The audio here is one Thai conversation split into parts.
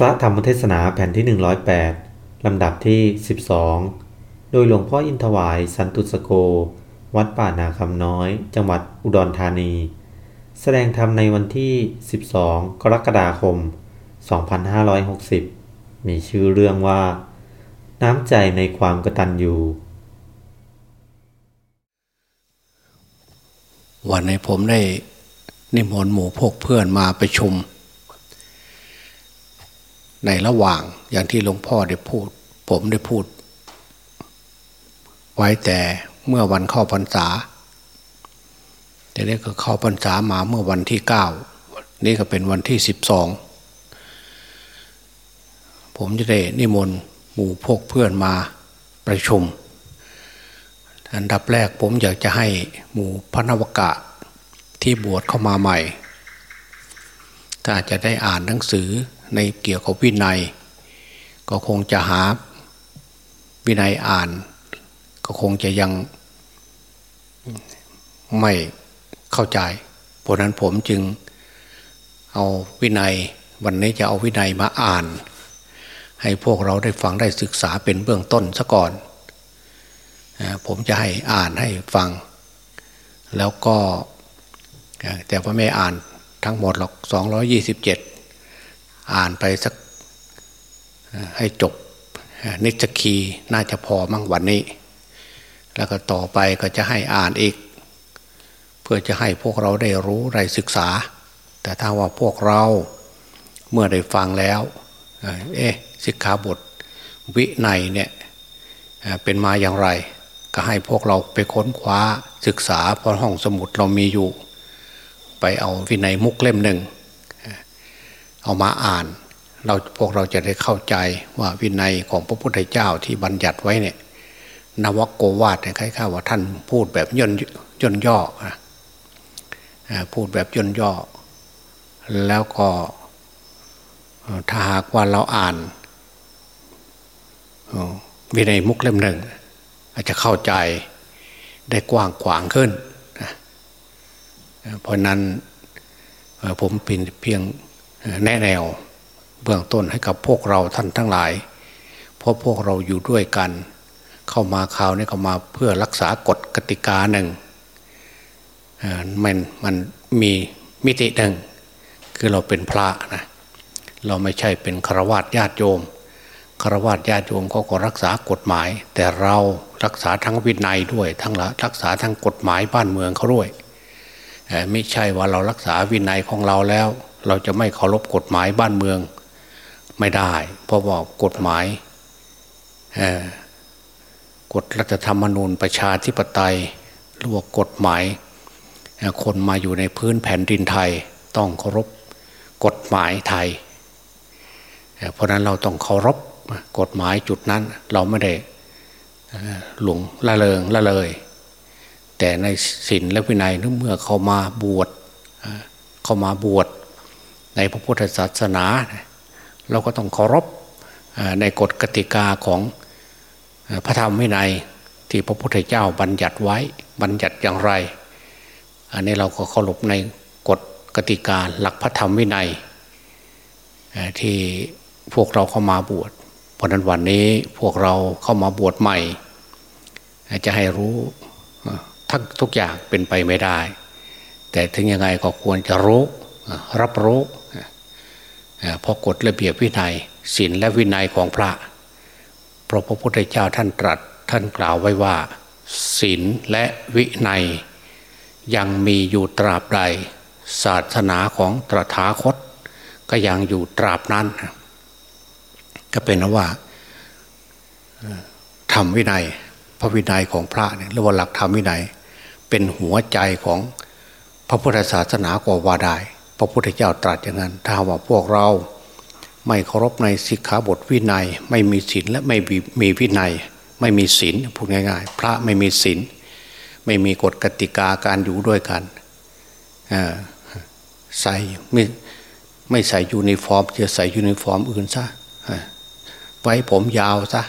พระธรรมเทศนาแผ่นที่ 108 ลำดับที่ 12 โดยหลวงพ่ออินทวายสันตุสโก วัดป่านาคำน้อย จังหวัดอุดรธานี แสดงธรรมในวันที่ 12 กรกฎาคม 2560 มีชื่อเรื่องว่า น้ำใจในความกตัญญูวันนี้ผมได้นิมนต์หมู่พวกเพื่อนมาประชุม ในระหว่างอย่างที่หลวงพ่อได้พูด ผมได้พูด ไว้แต่เมื่อวันเข้าพรรษาแต่นี้ก็เข้าพรรษามาเมื่อวันที่เก้านี่ก็เป็นวันที่สิบสองผมจะได้นิมนต์หมู่พวกเพื่อนมาประชุม อันดับแรกผมอยากจะให้หมู่พระนวกะที่บวชเข้ามาใหม่ ถ้าจะได้อ่านหนังสือ ในเกี่ยวกับวินัย ก็คงจะหาวินัยอ่าน ก็คงจะยังไม่เข้าใจเพราะนั้นผมจึงเอาวินัยวันนี้จะเอาวินัยมาอ่าน ให้พวกเราได้ฟังได้ศึกษาเป็นเบื้องต้นซะก่อน ผมจะให้อ่านให้ฟัง แล้วก็แต่ว่าไม่อ่านทั้งหมดหรอกส อ่านไปสักให้จบนิจคีน่าจะพอมั่งวันนี้ แล้วก็ต่อไปก็จะให้อ่านอีก เพื่อจะให้พวกเราได้รู้ได้ศึกษา แต่ถ้าว่าพวกเราเมื่อได้ฟังแล้วเอ๊ะสิกขาบทวิไนเนี่ยเป็นมาอย่างไร ก็ให้พวกเราไปค้นคว้าศึกษาเพราะห้องสมุดเรามีอยู่ ไปเอาวินัยมุกเล่มหนึ่ง เอามาอ่าน เราพวกเราจะได้เข้าใจว่าวินัยของพระพุทธเจ้าที่บัญญัติไว้เนี่ยนวโกวาทเนี่ยคล้ายๆว่าท่านพูดแบบย่นย่นย่อพูดแบบย่นย่อ แล้วก็ถ้าหากว่าเราอ่านวินัยมุกเล่มหนึ่ง อาจจะเข้าใจได้กว้างขวางขึ้น เพราะนั้นผมเป็นเพียง แนะแนวเบื้องต้นให้กับพวกเราท่านทั้งหลาย เพราะพวกเราอยู่ด้วยกัน เข้ามาคราวนี้เข้ามาเพื่อรักษากฎกติกาหนึ่งมันมันมีมิติหนึ่งคือเราเป็นพระนะเราไม่ใช่เป็นฆราวาสญาติโยมฆราวาสญาติโยมเขาก็รักษากฎหมาย แต่เรารักษาทั้งวินัยด้วย ทั้งรักษาทั้งกฎหมายบ้านเมืองเขาด้วยไม่ใช่ว่าเรารักษาวินัยของเราแล้ว เราจะไม่เคารพกฎหมายบ้านเมืองไม่ได้ เพราะว่ากฎหมายกฎรัฐธรรมนูญประชาธิปไตยหรือว่ากฎหมาย คนมาอยู่ในพื้นแผ่นดินไทยต้องเคารพกฎหมายไทย เพราะนั้นเราต้องเคารพกฎหมายจุดนั้นเราไม่ได้หลงละเลงละเลย แต่ในศีลและวินัยเมื่อเขามาบวชเขามาบวช ในพระพุทธศาสนา เราก็ต้องเคารพในกฎกติกาของพระธรรมวินัยที่พระพุทธเจ้าบัญญัติไว้บัญญัติอย่างไร อันนี้เราก็เคารพในกฎกติกาหลักพระธรรมวินัยที่พวกเราเข้ามาบวชเพราะนั้นวันนี้พวกเราเข้ามาบวชใหม่ จะให้รู้ทั้งทุกอย่างเป็นไปไม่ได้ แต่ถึงยังไงก็ควรจะรู้รับรู้ เพราะกฎระเบียบวินัยศีลและวินัยของพระพระพุทธเจ้าท่านตรัสท่านกล่าวไว้ว่าศีลและวินัย ยังมีอยู่ตราบใด ศาสนาของตรถาคต ก็ยังอยู่ตราบนั้น ก็เป็นว่าทำวินัย พระวินัยของพระเนี่ยหรือว่าหลักธรรมวินัย เป็นหัวใจของพระพุทธศาสนากว่าได้ พระพุทธเจ้าตรัสอย่างนั้น ถ้าว่าพวกเราไม่เคารพในสิกขาบทวินัย ไม่มีศีลและไม่มีวินัย ไม่มีศีลพูดง่าย ๆ พระไม่มีศีลไม่มีกฎกติกาการอยู่ด้วยกันใส่ไม่ไม่ใส่ยูนิฟอร์มจะใส่ยูนิฟอร์มอื่นซะไว้ผมยาวซะ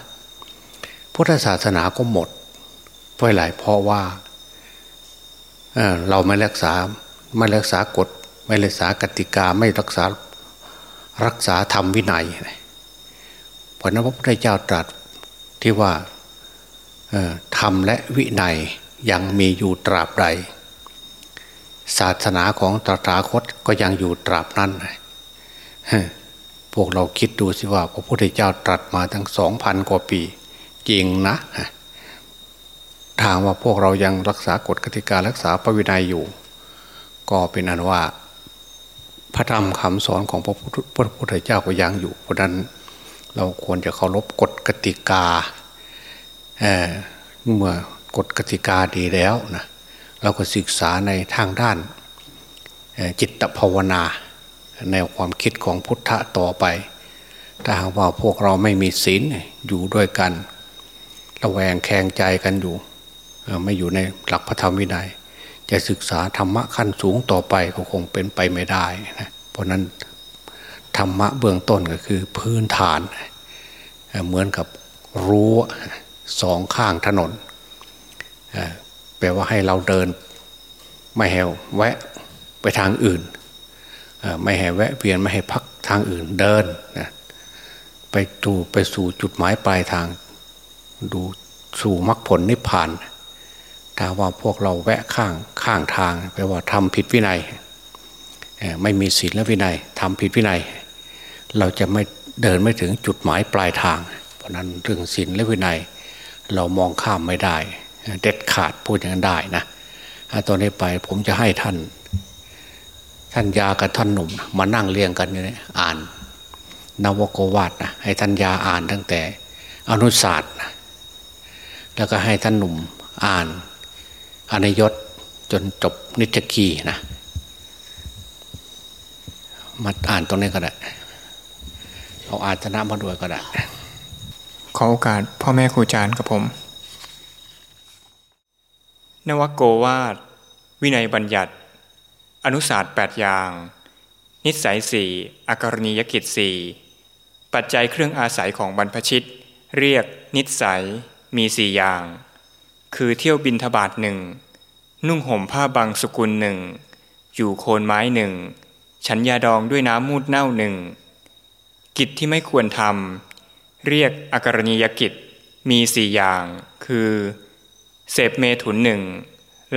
พุทธศาสนาก็หมดเพราะอะไรเพราะว่าเราไม่รักษาไม่รักษากฎ ไม่รักษากติกาไม่รักษารักษาธรรมวินัยเพราะนั้นพระพุทธเจ้าตรัสที่ว่าธรรมและวินัยยังมีอยู่ตราบใด ศาสนาของตถาคตก็ยังอยู่ตราบนั้นพวกเราคิดดูสิว่า พระพุทธเจ้าตรัสมาทั้งสองพันกว่าปีจริงนะทางว่าพวกเรายังรักษากฎกติการักษาพระวินัยอยู่ ก็เป็นอันว่า พระธรรมคำสอนของพระพุทธเจ้าก็ยังอยู่ เพราะนั้นเราควรจะเคารพกฎกติกาเเมื่อกฎกติกาดีแล้วนะเราก็ศึกษาในทางด้านจิตภาวนา แนวความคิดของพุทธะต่อไป ถ้าหากว่าพวกเราไม่มีศีลอยู่ด้วยกันระแวงแข่งใจกันอยู่ ไม่อยู่ในหลักพระธรรมวินัย จะศึกษาธรรมะขั้นสูงต่อไปก็คงเป็นไปไม่ได้นะเพราะนั้นธรรมะเบื้องต้นก็คือพื้นฐาน เหมือนกับรั้วสองข้างถนนแปลว่าให้เราเดินไม่แหวแวะไปทางอื่น ไม่ให้แวะเวียนไม่ให้พักทางอื่นเดินนะไปดูไปสู่จุดหมายปลายทางดูสู่มรรคผลนิพพาน ถ้าว่าพวกเราแวะข้างข้างทางแปลว่าทำผิดวินัย ไม่มีศีลและวินัยทำผิดวินัย เราจะไม่เดินไม่ถึงจุดหมายปลายทาง เพราะนั้นเรื่องศีลและวินัย เรามองข้ามไม่ได้ เด็ดขาดพูดอย่างนั้นได้นะตอนนี้ไปผมจะให้ท่าน ท่านยากับท่านหนุ่ม มานั่งเรียงกันอยู่เนี่ยอ่านนวโกวาดนะให้ท่านยาอ่านตั้งแต่อนุศาสตร์นะแล้วก็ให้ท่านหนุ่มอ่าน อนยศจนจบนิจกีนะ มาอ่านตรงนี้ก็ได้ เอาอาจนะมาด้วยก็ได้ ขอโอกาสพ่อแม่ครูอาจารย์กับผม นวโกวาดวินัยบัญญัติ อนุศาสตร์8อย่าง นิสัยสี่อาการณียกิจสี่ปัจจัยเครื่องอาศัยของบรรพชิต เรียกนิสัยมีสี่อย่าง คือเที่ยวบินทบาทหนึ่ง นุ่งห่มผ้าบางสกุลหนึ่ง อยู่โคนไม้หนึ่ง ฉันยาดองด้วยน้ำมูดเน่าหนึ่ง กิจที่ไม่ควรทำเรียกอาการณียกิจมีสี่อย่าง คือ เสพเมถุนหนึ่ง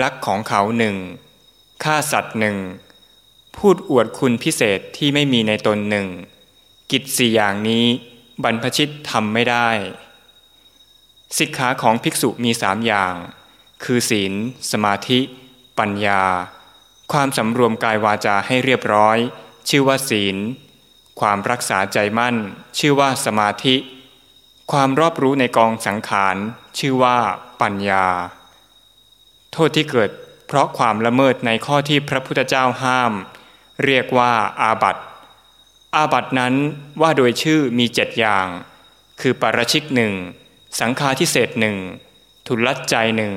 ลักของเขาหนึ่ง ฆ่าสัตว์หนึ่ง พูดอวดคุณพิเศษที่ไม่มีในตนหนึ่ง กิจสี่อย่างนี้บรรพชิตทำไม่ได้ สิกขาของภิกษุมีสามอย่าง คือศีล สมาธิ ปัญญา ความสำรวมกายวาจาให้เรียบร้อย ชื่อว่าศีล ความรักษาใจมั่น ชื่อว่าสมาธิ ความรอบรู้ในกองสังขาร ชื่อว่าปัญญา โทษที่เกิด เพราะความละเมิดในข้อที่พระพุทธเจ้าห้าม เรียกว่าอาบัตอาบัตนั้นว่าโดยชื่อมีเจ็ดอย่าง คือปาราชิกหนึ่ง สังฆาทิเศษหนึ่งทุลัดใจหนึ่ง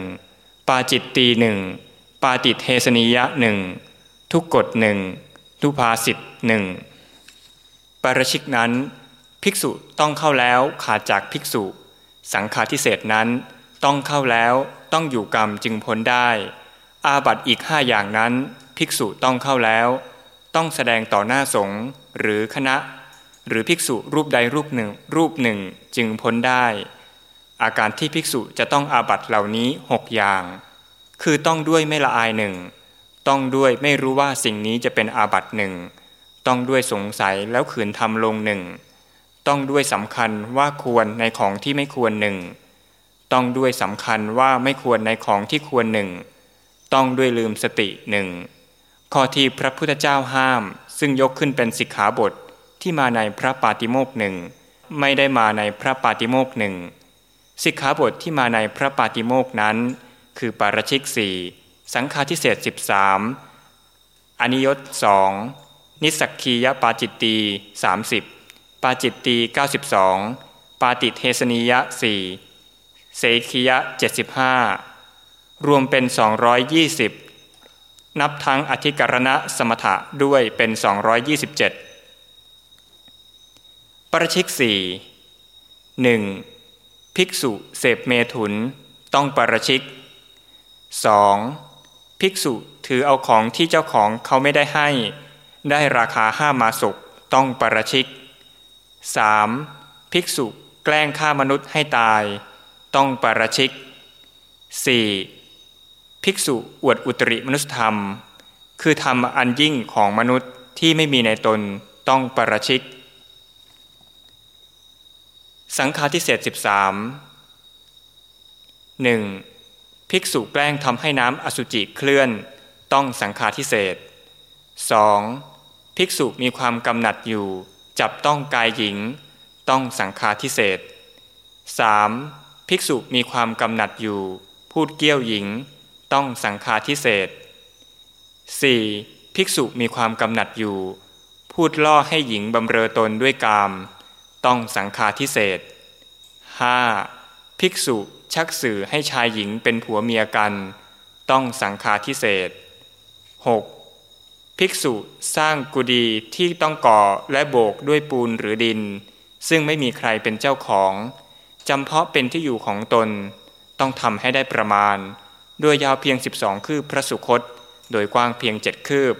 ปาจิตตีหนึ่งปาติเทสนิยะหนึ่งทุกกฎหนึ่งทุพาสิทธหนึ่งปรชิกนั้น ภิกษุต้องเข้าแล้วขาดจากภิกษุ สังฆาทิเศษนั้นต้องเข้าแล้วต้องอยู่กรรมจึงพ้นได้ อาบัตอีกห้าอย่างนั้น ภิกษุต้องเข้าแล้ว ต้องแสดงต่อหน้าสงฆ์หรือคณะ หรือภิกษุรูปใดรูปหนึ่งรูปหนึ่งจึงพ้นได้ อาการที่ภิกษุจะต้องอาบัตเหล่านี้หกอย่าง คือต้องด้วยไม่ละอายหนึ่งต้องด้วยไม่รู้ว่าสิ่งนี้จะเป็นอาบัตหนึ่งต้องด้วยสงสัยแล้วขืนทำลงหนึ่งต้องด้วยสำคัญว่าควรในของที่ไม่ควรหนึ่งต้องด้วยสำคัญว่าไม่ควรในของที่ควรหนึ่งต้องด้วยลืมสติหนึ่งข้อที่พระพุทธเจ้าห้าม ซึ่งยกขึ้นเป็นสิกขาบทที่มาในพระปาติโมกหนึ่งไม่ได้มาในพระปาติโมกหนึ่ง สิกขาบทที่มาในพระปาติโมกนั้น คือปาราชิกสี่สังฆาทิเศษสิบสามอนิยตสองนิสักคียปาจิตตีสามสิบปาจิตตีเก้าสิบสองปาติเทสนียะสี่เสคียะเจ็ดสิบห้ารวมเป็น220นับทั้งอธิกรณะสมถะด้วยเป็น227ปรชิกสี่หนึ่ง ภิกษุเสพเมถุนต้องปรชิก 2. ภิกษุถือเอาของที่เจ้าของเขาไม่ได้ให้ ได้ราคาห้ามาสุกต้องปราชิก 3. ภิกษุแกล้งฆ่ามนุษย์ให้ตาย ต้องปราชิก 4. ภิกษุอวดอุตริมนุษธรรม คือธรรมอันยิ่งของมนุษย์ที่ไม่มีในตนต้องปราชิก สังฆาทิเศษ13 1. ภิกษุแกล้งทำให้น้ำอสุจิเคลื่อน ต้องสังฆาทิเศษ 2. ภิกษุมีความกำหนัดอยู่ จับต้องกายหญิง ต้องสังฆาทิเศษ 3. ภิกษุมีความกำหนัดอยู่ พูดเกี้ยวหญิง ต้องสังฆาทิเศษ 4. ภิกษุมีความกำหนัดอยู่ พูดล่อให้หญิงบำเรอตนด้วยกาม ต้องสังฆาทิเศษ 5. ภิกษุชักสื่อให้ชายหญิงเป็นผัวเมียกัน ต้องสังฆาทิเศษ 6. ภิกษุสร้างกุฏิที่ต้องก่อและโบกด้วยปูนหรือดิน ซึ่งไม่มีใครเป็นเจ้าของจำเพาะเป็นที่อยู่ของตน ต้องทำให้ได้ประมาณ โดยยาวเพียง 12 คืบพระสุคต โดยกว้างเพียงเจ็ดคืบ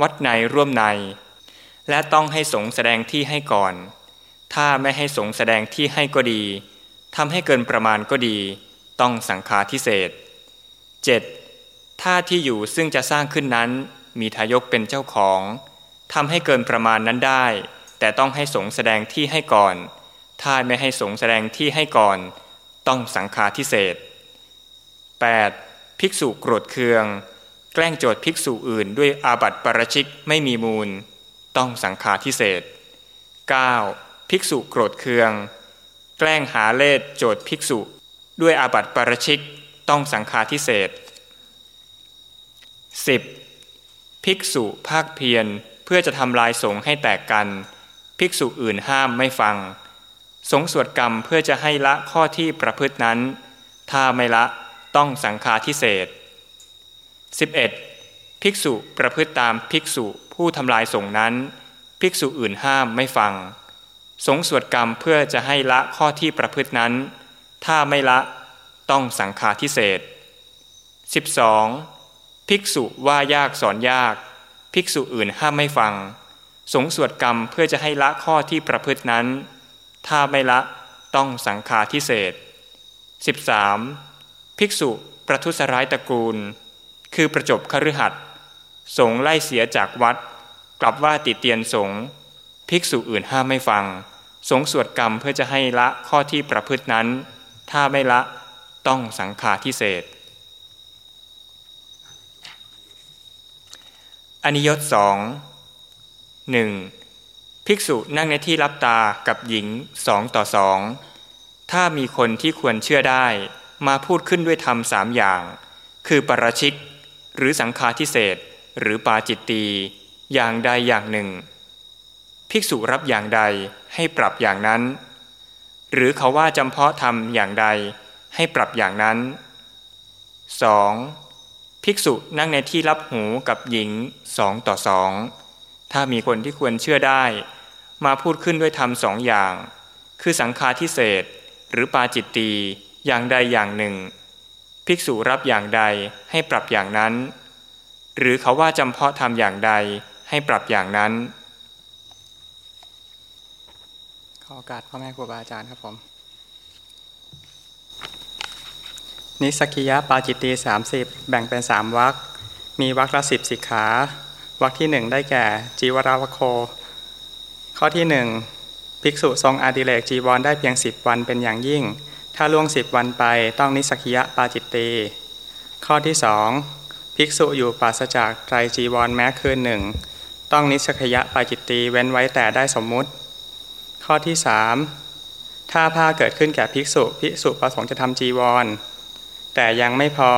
วัดในร่วมใน และต้องให้สงแสดงที่ให้ก่อน ถ้าไม่ให้สงแสดงที่ให้ก็ดีทำให้เกินประมาณก็ดี ต้องสังฆาทิเศษ 7. ถ้าที่อยู่ซึ่งจะสร้างขึ้นนั้น มีทายกเป็นเจ้าของทำให้เกินประมาณนั้นได้ แต่ต้องให้สงแสดงที่ให้ก่อน ถ้าไม่ให้สงแสดงที่ให้ก่อน ต้องสังฆาทิเศษ 8. ภิกษุโกรธเคือง แกล้งโจทย์ภิกษุอื่นด้วยอาบัติปรชิกไม่มีมูล ต้องสังฆาทิเศษ 9. ภิกษุโกรธเคือง แกล้งหาเลศโจทย์ภิกษุ ด้วยอาบัติปรชิกต้องสังฆาทิเศษ 10. ภิกษุภาคเพียรเพื่อจะทำลายสงให้แตกกัน ภิกษุอื่นห้ามไม่ฟัง สงสวดกรรมเพื่อจะให้ละข้อที่ประพฤตินั้น ถ้าไม่ละต้องสังฆาทิเศษ 11. ภิกษุประพฤติตามภิกษุผู้ทำลายสงนั้น ภิกษุอื่นห้ามไม่ฟัง สงสวดกรรมเพื่อจะให้ละข้อที่ประพฤตินั้น ถ้าไม่ละต้องสังฆาทิเศษ 12. ภิกษุว่ายากสอนยาก ภิกษุอื่นห้ามไม่ฟัง สงสวดกรรมเพื่อจะให้ละข้อที่ประพฤตินั้น ถ้าไม่ละต้องสังฆาทิเศษ 13. ภิกษุประทุษร้ายตระกูล คือประจบคฤหัสถ์สงไล่เสียจากวัด กลับว่าติเตียนสงภิกษุอื่นห้ามไม่ฟัง สงสวดกรรมเพื่อจะให้ละข้อที่ประพฤตินั้น ถ้าไม่ละต้องสังฆาทิเศษอนิยตสองหนึ่งภิกษุนั่งในที่รับตากับหญิงสองต่อสองถ้ามีคนที่ควรเชื่อได้มาพูดขึ้นด้วยธรรมสามอย่าง คือปรชิก หรือสังฆาทิเศษหรือปาจิตตีอย่างใดอย่างหนึ่งภิกษุรับอย่างใด ให้ปรับอย่างนั้น หรือเขาว่าจำเพาะทำอย่างใดให้ปรับอย่างนั้น 2. ภิกษุนั่งในที่รับหูกับหญิงสองต่อสองถ้ามีคนที่ควรเชื่อได้ มาพูดขึ้นด้วยธรรมสองอย่าง คือสังฆาทิเศษหรือปาจิตตีอย่างใดอย่างหนึ่ง ภิกษุรับอย่างใดให้ปรับอย่างนั้น หรือเขาว่าจำเพาะทำอย่างใดให้ปรับอย่างนั้น โอกาสพ่อแม่ครูบาอาจารย์ครับผม นิสกิยะปาจิตตีสามสิบแบ่งเป็นสามวักมีวักละสิบสิกขาวักที่หนึ่งได้แก่ จีวราวโค ข้อที่หนึ่งภิกษุทรงอาดิเลกจีวรได้เพียงสิบวันเป็นอย่างยิ่ง ถ้าล่วงสิบวันไปต้องนิสกิยะปาจิตตีข้อที่สองภิกษุอยู่ปราศจากไตรจีวรแม้คืนหนึ่งต้องนิสกิยะปาจิตตีเว้นไว้แต่ได้สมมุติ ข้อที่สามถ้าผ้าเกิดขึ้นแก่ภิกษุภิกษุประสงค์จะทำจีวร แต่ยังไม่พอ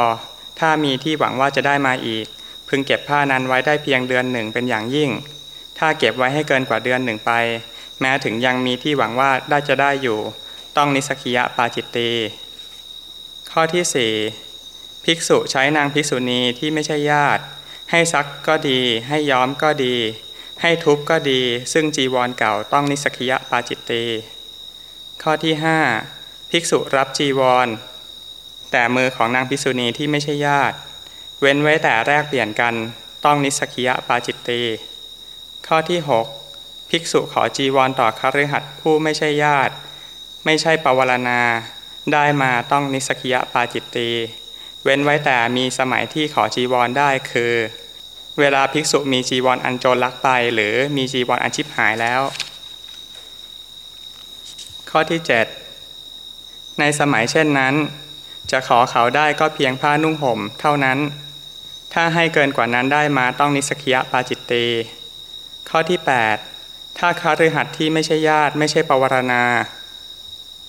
ถ้ามีที่หวังว่าจะได้มาอีก พึงเก็บผ้านั้นไว้ได้เพียงเดือนหนึ่งเป็นอย่างยิ่ง ถ้าเก็บไว้ให้เกินกว่าเดือนหนึ่งไป แม้ถึงยังมีที่หวังว่าได้จะได้อยู่ ต้องนิสกิยะปาจิตตีข้อที่สี่ภิกษุใช้นางภิกษุณีที่ไม่ใช่ญาติ ให้ซักก็ดี ให้ย้อมก็ดี ให้ทุบก็ดี ซึ่งจีวรเก่าต้องนิสกิยะปาจิตตีข้อที่หภิกษุรับจีวร แต่มือของนางภิกษุณีที่ไม่ใช่ญาติ เว้นไว้แต่แรกเปลี่ยนกันต้องนิสกิยะปาจิตตีข้อที่ 6 ภิกษุขอจีวรต่อคฤหัสถ์ผู้ไม่ใช่ญาติ ไม่ใช่ปวารณา ได้มาต้องนิสกิยปาจิตตีเว้นไว้แต่มีสมัยที่ขอจีวรได้คือ เวลาภิกษุมีจีวรอันโจรลักไป หรือมีจีวรอันชิบหายแล้ว ข้อที่ 7 ในสมัยเช่นนั้น จะขอเขาได้ก็เพียงผ้านุ่งห่มเท่านั้น ถ้าให้เกินกว่านั้นได้มาต้องนิสกิยปาจิตตีข้อที่ 8 ถ้าคาฤหัสถ์ที่ไม่ใช่ญาติไม่ใช่ปวารณา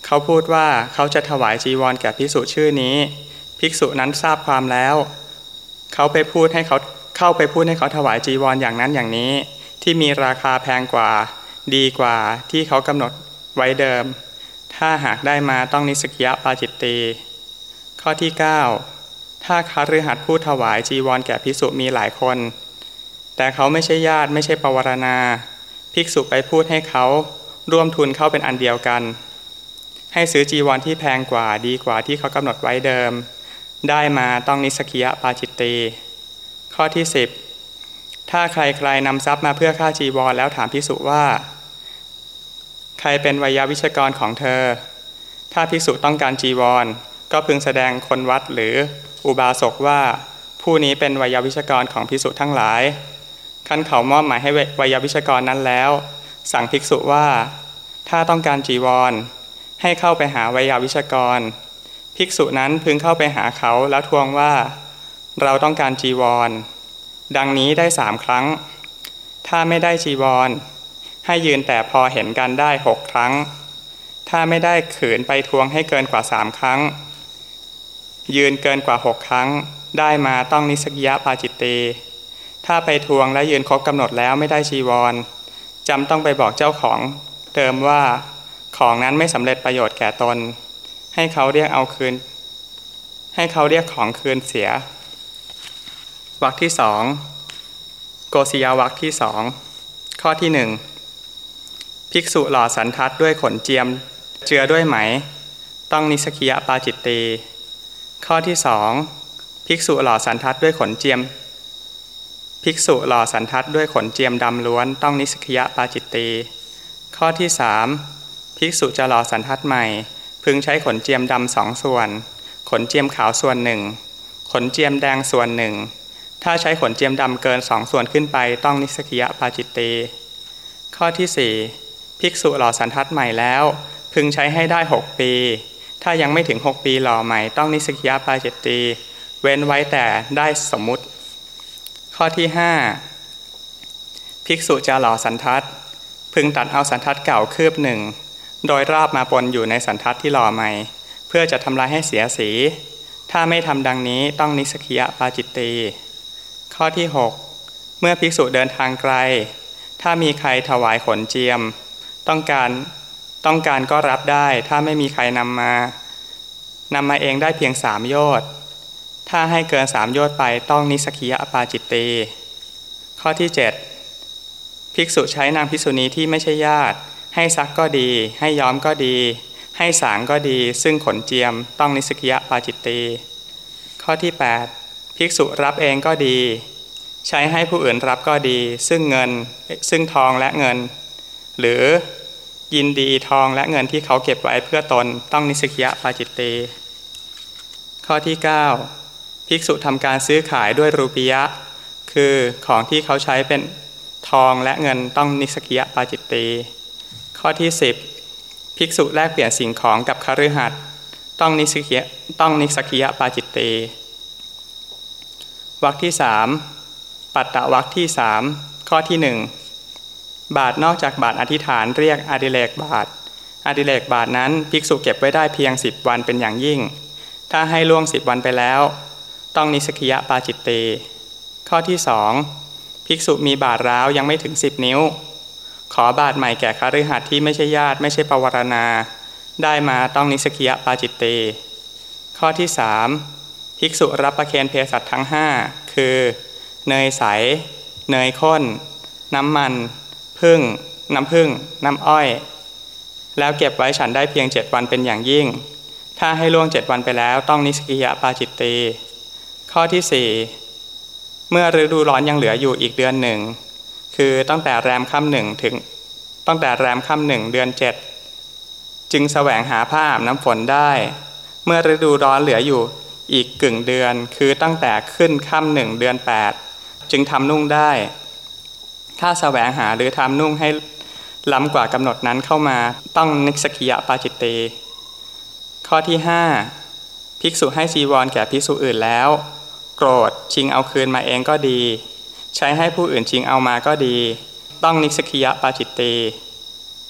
เขาพูดว่าเขาจะถวายจีวรแก่ภิกษุชื่อนี้ ภิกษุนั้นทราบความแล้ว เขาไปพูดให้เขา เข้าไปพูดให้เขาถวายจีวรออย่างนั้นอย่างนี้ ที่มีราคาแพงกว่า ดีกว่าที่เขากำหนดไว้เดิม ถ้าหากได้มาต้องนิสกิยปาจิตตีข้อที่ 9 ถ้าคาฤหัสถ์ผู้ถวายจีวรแก่ภิกษุมีหลายคน แต่เขาไม่ใช่ญาติไม่ใช่ปวารณา ภิกษุไปพูดให้เขาร่วมทุนเข้าเป็นอันเดียวกัน ให้ซื้อจีวรที่แพงกว่าดีกว่าที่เขากำหนดไว้เดิม ได้มาต้องนิสกิยปาจิตตี ข้อที่ 10 ถ้าใครใครนำทรัพย์มาเพื่อค่าจีวรแล้วถามภิกษุว่า ใครเป็นวิยาวิชกรของเธอ ถ้าภิกษุต้องการจีวร ก็พึงแสดงคนวัดหรืออุบาสกว่า ผู้นี้เป็นวิยาวิชกรของภิกษุทั้งหลายขั้นเขามอบหมายให้วิยาวิชกรนั้นแล้ว สั่งภิกษุว่า ถ้าต้องการจีวร ให้เข้าไปหาวิยาวิชกร ภิกษุนั้นพึงเข้าไปหาเขาแล้วทวงว่า เราต้องการจีวร ดังนี้ได้สามครั้ง ถ้าไม่ได้จีวร ให้ยืนแต่พอเห็นกันได้หกครั้ง ถ้าไม่ได้ขืนไปทวงให้เกินกว่าสามครั้ง ยืนเกินกว่าหกครั้ง ได้มาต้องนิสกิยะปาจิตตีถ้าไปทวงและยืนครบกำหนดแล้วไม่ได้ชีวรจำต้องไปบอกเจ้าของเดิมว่าของนั้นไม่สำเร็จประโยชน์แก่ตน ให้เขาเรียกเอาคืน ให้เขาเรียกของคืนเสีย วรรคที่สองโกศิยาวรรคที่สองข้อที่หนึ่งภิกษุหล่อสันทัดด้วยขนเจียมเจือด้วยไหม ต้องนิสกิยปาจิตตีข้อที่สองภิกษุหล่อสันทัดด้วยขนเจียม ภิกษุหล่อสันถัตด้วยขนเจียมดำล้วน ต้องนิสสัคคิยปาจิตตีย์ข้อที่สามภิกษุจะหล่อสันถัตใหม่ พึงใช้ขนเจียมดำสองส่วน ขนเจียมขาวส่วนหนึ่งขนเจียมแดงส่วนหนึ่ง ถ้าใช้ขนเจียมดำเกินสองส่วนขึ้นไปต้องนิสสัคคิยปาจิตตีย์ข้อที่สี่ภิกษุหล่อสันถัตใหม่แล้ว พึงใช้ให้ได้ 6 ปี ถ้ายังไม่ถึง 6 ปีหล่อใหม่ต้องนิสสัคคิยปาจิตตีย์เว้นไว้แต่ได้สมมุติ ข้อที่ 5 ภิกษุจะหล่อสันทัดพึงตัดเอาสันทัดเก่าคืบหนึ่งโดยราบมาปนอยู่ในสันทัดที่หล่อใหม่ เพื่อจะทำลายให้เสียสี ถ้าไม่ทำดังนี้ต้องนิสกิยปาจิตตี ข้อที่ 6 เมื่อภิกษุเดินทางไกล ถ้ามีใครถวายขนเจียม ต้องการต้องการก็รับได้ถ้าไม่มีใครนำมานำมาเองได้เพียงสามโยชน์ถ้าให้เกินสามโยชน์ไปต้องนิสกิยปาจิตตีข้อที่ 7 ภิกษุใช้นางภิกษุณีที่ไม่ใช่ญาติ ให้ซักก็ดี ให้ย้อมก็ดี ให้สางก็ดี ซึ่งขนเจียมต้องนิสกิยปาจิตตีข้อที่ 8 ภิกษุรับเองก็ดี ใช้ให้ผู้อื่นรับก็ดี ซึ่งเงินซึ่งทองและเงิน หรือยินดีทองและเงินที่เขาเก็บไว้เพื่อตนต้องนิสกิยปาจิตตีข้อที่ 9 ภิกษุทำการซื้อขายด้วยรูปียะ คือของที่เขาใช้เป็นทองและเงินต้องนิสกิยะปาจิตตีข้อที่ 10 ภิกษุแลกเปลี่ยนสิ่งของกับคฤหัสถ์ต้องนิสกิยะต้องนิสกิยะปาจิตตี วรรคที่สามปัตตะวรรคที่สามข้อที่หนึ่งบาทนอกจากบาทอธิษฐานเรียกอดิเลกบาทอดิเลกบาทนั้นภิกษุเก็บไว้ได้เพียงสิบวันเป็นอย่างยิ่ง ถ้าให้ล่วงสิบวันไปแล้ว ต้องนิสกิยปาจิตเตข้อที่สองภิกษุมีบาทร้าวยังไม่ถึงสิบนิ้ว ขอบาทใหม่แก่คฤหัสถ์ที่ไม่ใช่ญาติไม่ใช่ปวารณา ได้มาต้องนิสกิยปาจิตเตข้อที่สาม ภิกษุรับประเคนเพสัตทั้งห้าคือ เนยใส เนยข้น น้ำมัน พึ่ง น้ำพึ่ง น้ำอ้อย แล้วเก็บไว้ฉันได้เพียงเจ็ดวันเป็นอย่างยิ่ง ถ้าให้ล่วงเจ็ดวันไปแล้วต้องนิสกิยาปาจิตเตข้อที่ 4 เมื่อฤดูร้อนยังเหลืออยู่อีกเดือนหนึ่ง คือตั้งแต่แรมค่ำหนึ่งถึง ตั้งแต่แรมค่ำหนึ่งเดือนเจ็ดจึงแสวงหาผ้าอาบน้ำฝนได้ เมื่อฤดูร้อนเหลืออยู่ อีกกึ่งเดือนคือตั้งแต่ขึ้นค่ำหนึ่งเดือนแปดจึงทำนุ่งได้ ถ้าแสวงหาหรือทำนุ่งให้ล้ำกว่ากำหนดนั้นเข้ามาต้องนิสกิยะปาจิตเต ข้อที่ 5 ภิกษุให้จีวรแก่ภิกษุอื่นแล้ว โกรธชิงเอาคืนมาเองก็ดี ใช้ให้ผู้อื่นชิงเอามาก็ดี ต้องนิสกิยะปาจิตเต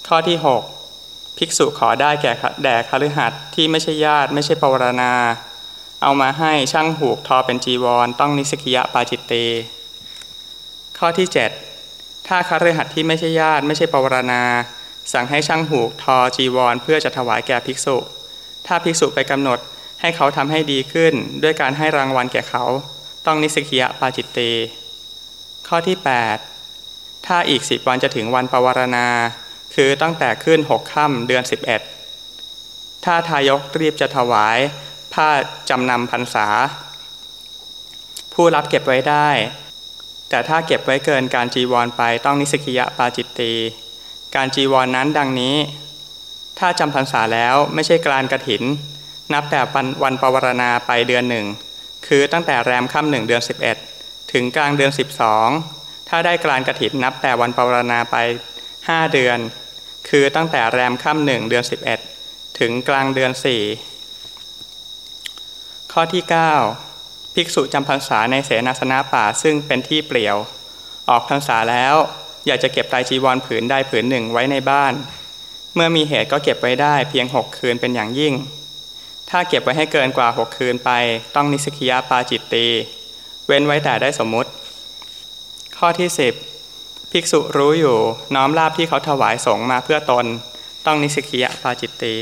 ข้อที่ 6 ภิกษุขอได้แก่แด่คฤหัสถ์ที่ไม่ใช่ญาติไม่ใช่ปวารณา เอามาให้ช่างหูกทอเป็นจีวร ต้องนิสกิยะปาจิตเต ข้อที่ 7 ถ้าคฤหัสถ์ที่ไม่ใช่ญาติไม่ใช่ปวารณา สั่งให้ช่างหูกทอจีวร เพื่อจะถวายแก่ภิกษุ ถ้าภิกษุไปกำหนดให้เขาทำให้ดีขึ้น ด้วยการให้รางวัลแก่เขา ต้องนิสกิยะปาจิตเต ข้อที่ 8 ถ้าอีกสิบวันจะถึงวันปวารณา คือตั้งแต่ขึ้นหกค่ำเดือน 11 ถ้าทายกรีบจะถวาย ผ้าจำนำพรรษา ผู้รับเก็บไว้ได้ แต่ถ้าเก็บไว้เกินการจีวรไปต้องนิสกิยะปาจิตตีการจีวรนนั้นดังนี้ ถ้าจำพรรษาแล้วไม่ใช่กลานกระถิน นับแต่วันปวารณาไปเดือนหนึ่งคือตั้งแต่แรมค่ำหนึ่งเดือน 11 ถึงกลางเดือน 12 ถ้าได้กลานกระถินนับแต่วันปวารณาไป 5 เดือน คือตั้งแต่แรมค่ำหนึ่งเดือน 11 ถึงกลางเดือน 4 ข้อที่ 9 ภิกษุจำพรรษาในเสนาสนะป่าซึ่งเป็นที่เปลี่ยว ออกพรรษาแล้ว อยากจะเก็บไตรจีวรผืนใดผืนหนึ่งไว้ในบ้าน เมื่อมีเหตุก็เก็บไว้ได้เพียง 6 คืนเป็นอย่างยิ่ง ถ้าเก็บไว้ให้เกินกว่า 6 คืนไป ต้องนิสกิยาปาจิตตีเว้นไว้แต่ได้สมมุติ ข้อที่ 10 ภิกษุรู้อยู่น้อมลาบที่เขาถวายสงมาเพื่อตน ต้องนิสกิยาปาจิตตี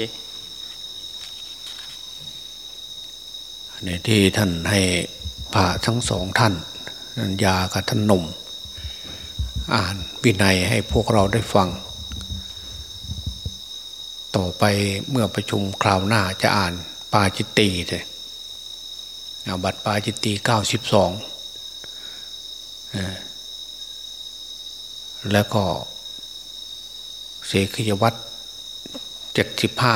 นี่ยที่ท่านให้พระทั้งสองท่านนันยากับท่านหนุ่มอ่านวินัยให้พวกเราได้ฟัง ต่อไปเมื่อประชุมคราวหน้าจะอ่านปาจิตตีเลยบัตรปาจิตตีเก้าสิบสองแล้วก็เสขยวัตรเจ็ดสิบห้า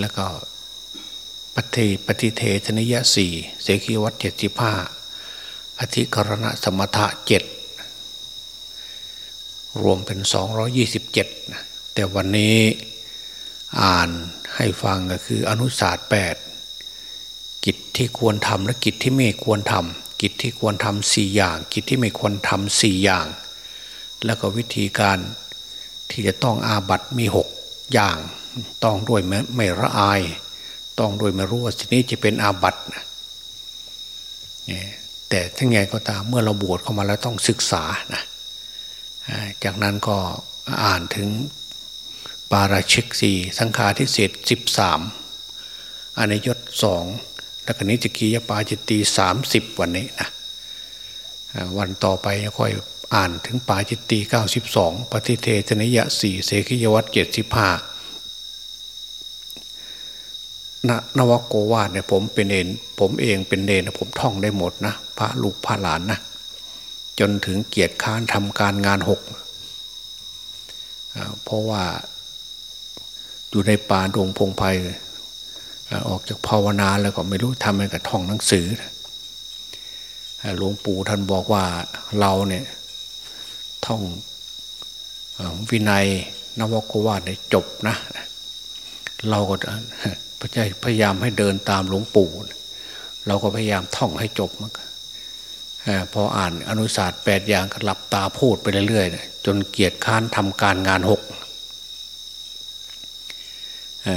แล้วก็ ปฏิปฏิเทชนิยะสี่เสกีวัตเจ็ดสิบห้าอธิกรณะสมถะเจ็ดรวมเป็นสองร้อยี่สิบเจ็ดแต่วันนี้อ่านให้ฟังก็คืออนุศาสตร์แปดกิจที่ควรทำและกิจที่ไม่ควรทำกิจที่ควรทำสี่อย่าง กิจที่ไม่ควรทำสี่อย่าง แล้วก็วิธีการที่จะต้องอาบัตมีหกอย่าง ต้องด้วยไม่ละอาย ต้องโดยไม่รู้ว่าสิ่งนี้จะเป็นอาบัตินะแต่ทั้งไงก็ตามเมื่อเราบวชเข้ามาแล้วต้องศึกษานะจากนั้นก็อ่านถึงปาราชิกสี่สังฆาทิเศษสิบสามอานยศสองแล้วก็นิจกียปาจิตตีสามสิบวันนี้นะวันต่อไปค่อยอ่านถึงปาจิตตีเก้าสิบสองปฏิเทศนิยะสี่เสกิยวัตเจ็ดสิบห้า นนวโกวาดเนี่ยผมเป็นเองผมเองเป็นเนนผมท่องได้หมดนะพระลูกพระหลานนะจนถึงเกียรติค้านทำการงานหกเพราะว่าอยู่ในป่าดงพงไพ่ออกจากภาวนาแล้วก็ไม่รู้ทำอะไรกับท่องหนังสือหลวงปู่ท่านบอกว่าเราเนี่ยท่องวินัยนวโกวาดเนี่ยจบนะ เราก็ พยายามให้เดินตามหลวงปู่ เราก็พยายามท่องให้จบมันพออ่านอนุศาสตร์แปดอย่างก็หลับตาพูดไปเรื่อยๆจนเกียรติค้านทำการงานหก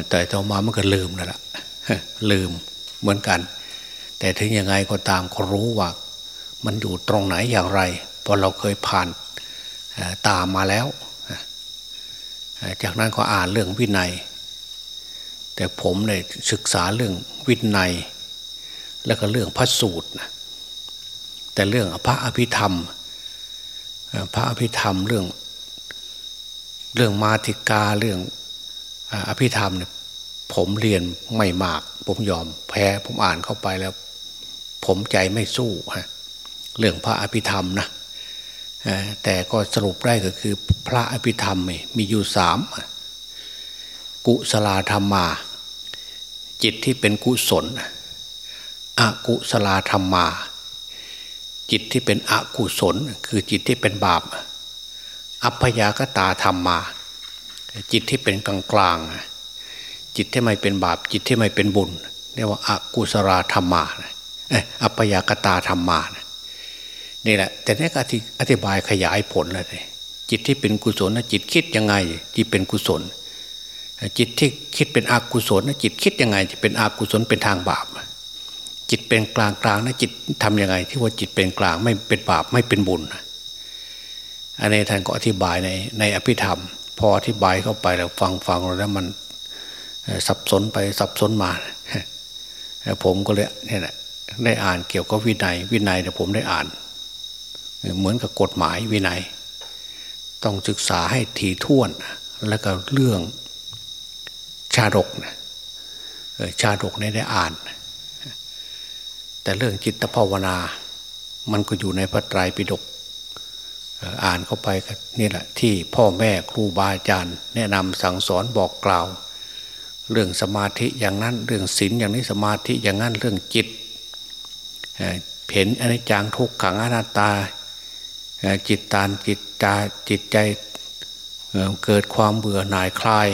แต่ต่อมามันก็ลืมนั่นแหละลืมเหมือนกัน แต่ถึงยังไงก็ตามก็รู้ว่า มันอยู่ตรงไหนอย่างไรเพราะเราเคยผ่านตามมาแล้ว จากนั้นก็อ่านเรื่องวินัย แต่ผมเนี่ยศึกษาเรื่องวินัย แล้วก็เรื่องพระสูตรนะแต่เรื่องพระอภิธรรม พระอภิธรรมเรื่องเรื่องมาติกาเรื่องอภิธรรมเนี่ยผมเรียนไม่มาก ผมยอมแพ้ผมอ่านเข้าไปแล้ว ผมใจไม่สู้ฮะเรื่องพระอภิธรรมนะแต่ก็สรุปได้ก็คือพระอภิธรรมมีอยู่สาม กุศลธรรมา จิตที่เป็นกุศลอกุศลธรรมา จิตที่เป็นอกุศล คือจิตที่เป็นบาป อัพยากตาธรรมา จิตที่เป็นกลางกลางจิตที่ไม่เป็นบาป จิตที่ไม่เป็นบุญเรียกว่าอากุศลธรรมาอัพยากตาธรรมมานี่แหละ แต่นี่ก็อธิบายขยายผลเลยจิตที่เป็นกุศลนะจิตคิดยังไง ที่เป็นกุศล จิตที่คิดเป็นอกุศลนะจิตคิดยังไงจะเป็นอกุศลเป็นทางบาป จิตเป็นกลางกลางนะจิตทํำยังไง ที่ว่าจิตเป็นกลางไม่เป็นบาปไม่เป็นบุญอันนี้ท่านก็อธิบายในในอภิธรรม พออธิบายเข้าไปแล้วฟังฟังแล้วมันสับสนไปสับสนมา ผมก็เลยเนี่ยได้อ่านเกี่ยวกับวินัย วินัยเนี่ยผมได้อ่าน เหมือนกับกฎหมายวินัย ต้องศึกษาให้ถี่ถ้วนแล้วก็เรื่อง ชาดกนะชาดกเนี่ยได้อ่าน แต่เรื่องจิตภาวนา มันก็อยู่ในพระไตรปิฎกอ่านเข้าไปนี่แหละ ที่พ่อแม่ครูบาอาจารย์ แนะนำสั่งสอนบอกกล่าว เรื่องสมาธิอย่างนั้น เรื่องศีลอย่างนี้สมาธิอย่างนั้นเรื่องจิตเห็นอนิจจังทุกขังอนัตตาจิตตานจิตตาจิตใจเกิดความเบื่อหน่ายคลาย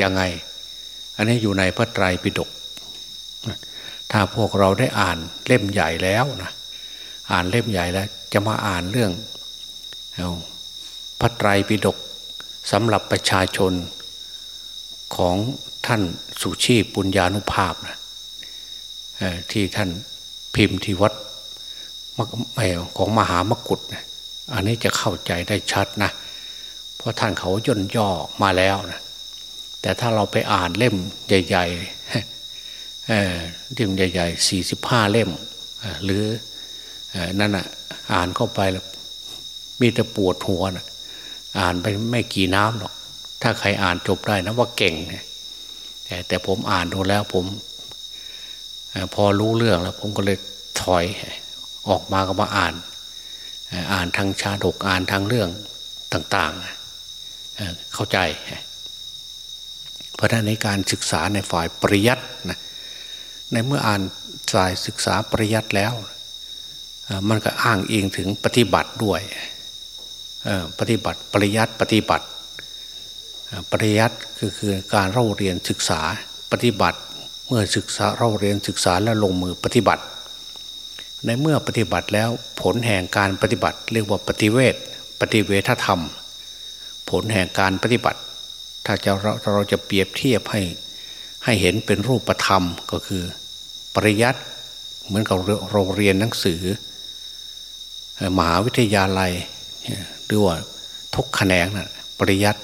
ยังไง อันนี้อยู่ในพระไตรปิฎกถ้าพวกเราได้อ่านเล่มใหญ่แล้วนะอ่านเล่มใหญ่แล้ว จะมาอ่านเรื่องพระไตรปิฎกสำหรับประชาชนของท่านสุชีปุญญานุภาพนะที่ท่านพิมพ์ที่วัดของมหามกุฏนะอันนี้จะเข้าใจได้ชัดนะ เพราะท่านเขาย่นย่อมาแล้วนะ แต่ถ้าเราไปอ่านเล่มใหญ่ๆเล่มใหญ่ๆสี่สิบห้าเล่ม หรือนั่นอะอ่านเข้าไปแล้วมีแต่ปวดหัวนะอ่านไปไม่กี่น้ำหรอก ถ้าใครอ่านจบได้นะว่าเก่งนะแต่ผมอ่านดูแล้วผมพอรู้เรื่องแล้ว ผมก็เลยถอยออกมาก็มาอ่าน อ่านทางชาดกอ่านทางเรื่องต่าง ๆ เข้าใจ เพราะนั้นในการศึกษาในฝ่ายปริยัตินะในเมื่ออ่านสายศึกษาปริยัติแล้ว มันก็อ้างอิงถึงปฏิบัติด้วยปฏิบัติปริยัติปฏิบัติปริยัติคือคือการเล่าเรียนศึกษาปฏิบัติเมื่อศึกษาเล่าเรียนศึกษาแล้วลงมือปฏิบัติ ในเมื่อปฏิบัติแล้วผลแห่งการปฏิบัติ เรียกว่าปฏิเวทปฏิเวทธรรม ผลแห่งการปฏิบัติ ถ้าจะเราเราจะเปรียบเทียบให้ให้เห็นเป็นรูปธรรมก็คือ ปริยัติเหมือนกับโรงเรียนหนังสือมหาวิทยาลัยหรือว่าทุกแขนงนะปริยัติ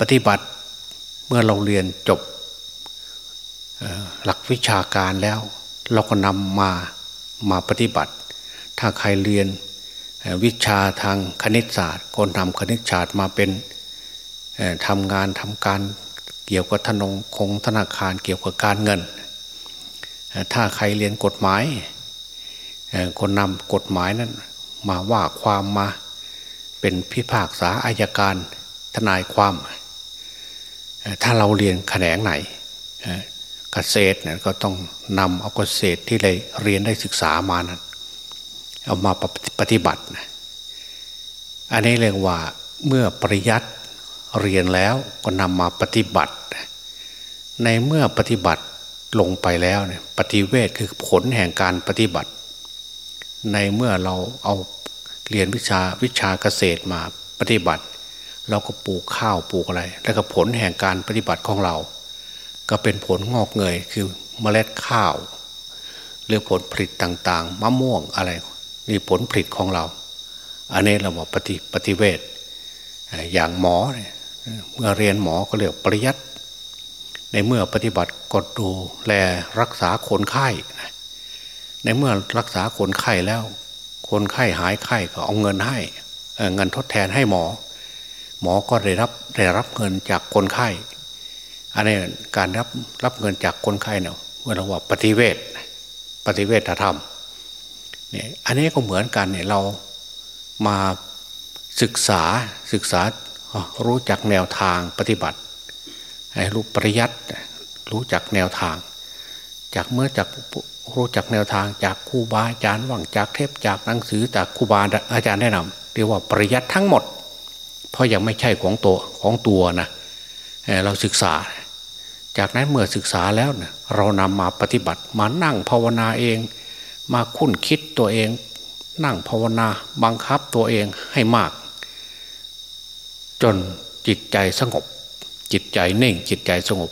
ปฏิบัติเมื่อเราเรียนจบหลักวิชาการแล้ว เราก็นำมามาปฏิบัติ ถ้าใครเรียนวิชาทางคณิตศาสตร์ก็นำคณิตศาสตร์มาเป็น ทำงานทำการเกี่ยวกับธนงคงธนาคารเกี่ยวกับการเงิน ถ้าใครเรียนกฎหมายคนนำกฎหมายนั้นมาว่าความมาเป็นพิพากษาอายการทนายความ ถ้าเราเรียนแขนงไหนเกษตรเนี่ยก็ต้องนำเอาเกษตรที่ได้เรียนได้ศึกษามานั้นเอามาปฏิบัติอันนี้เรียกว่าเมื่อปริยัติ เรียนแล้วก็นำมาปฏิบัติ ในเมื่อปฏิบัติลงไปแล้วเนี่ยปฏิเวทคือผลแห่งการปฏิบัติ ในเมื่อเราเอาเรียนวิชาวิชาเกษตรมาปฏิบัติ เราก็ปลูกข้าวปลูกอะไร แล้วก็ผลแห่งการปฏิบัติของเรา ก็เป็นผลงอกเงยคือเมล็ดข้าวหรือผลผลิตต่างๆ มะม่วงอะไรนี่ผลผลิตของเรา อันนี้เราบอกปฏิปฏิเวทอย่างหมอเนี่ย เมื่อเรียนหมอก็เรียกปริยัติในเมื่อปฏิบัติกดดูแลรักษาคนไข้ในเมื่อรักษาคนไข้แล้ว คนไข้หายไข้ก็เอาเงินให้เงินทดแทนให้หมอ หมอก็ได้รับได้รับเงินจากคนไข้อันนี้การรับรับเงินจากคนไข้เนี่ยเมื่อเราว่าปฏิเวทปฏิเวทธรรมเนี่ยอันนี้ก็เหมือนกันเนี่ยเรามาศึกษาศึกษา รู้จักแนวทางปฏิบัติรู้ปริยัติรู้จักแนวทาง จากเมื่อจากรู้จักแนวทางจากครูบาอาจารย์ว่างจากเทพจากหนังสือจากครูบาอาจารย์แนะนำเรียกว่าปริยัติทั้งหมด เพราะยังไม่ใช่ของตัวของตัวนะเราศึกษา จากนั้นเมื่อศึกษาแล้วนะเรานำมาปฏิบัติมานั่งภาวนาเอง มาคุ้นคิดตัวเอง นั่งภาวนาบังคับตัวเองให้มาก จนจิตใจสงบ จิตใจเน่ง จิตใจสงบ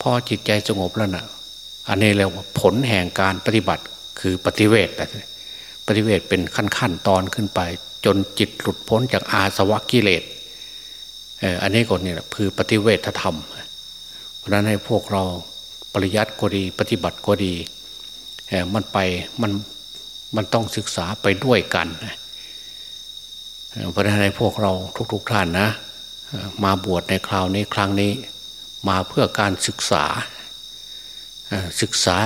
พอจิตใจสงบแล้วนะอันนี้เรียกว่าผลแห่งการปฏิบัติคือปฏิเวทปฏิเวทเป็นขั้นขั้นตอนขึ้นไป จนจิตหลุดพ้นจากอาสวะกิเลสอันนี้ก่อนนี่แหละคือปฏิเวทธรรม เพราะนั้นให้พวกเราปริยัติก็ดี ปฏิบัติก็ดีมันไปมันมันต้องศึกษาไปด้วยกัน เพราะนั้นให้พวกเราทุกๆทท่านนะมาบวชในคราวนี้ครั้งนี้ มาเพื่อการศึกษาศึกษา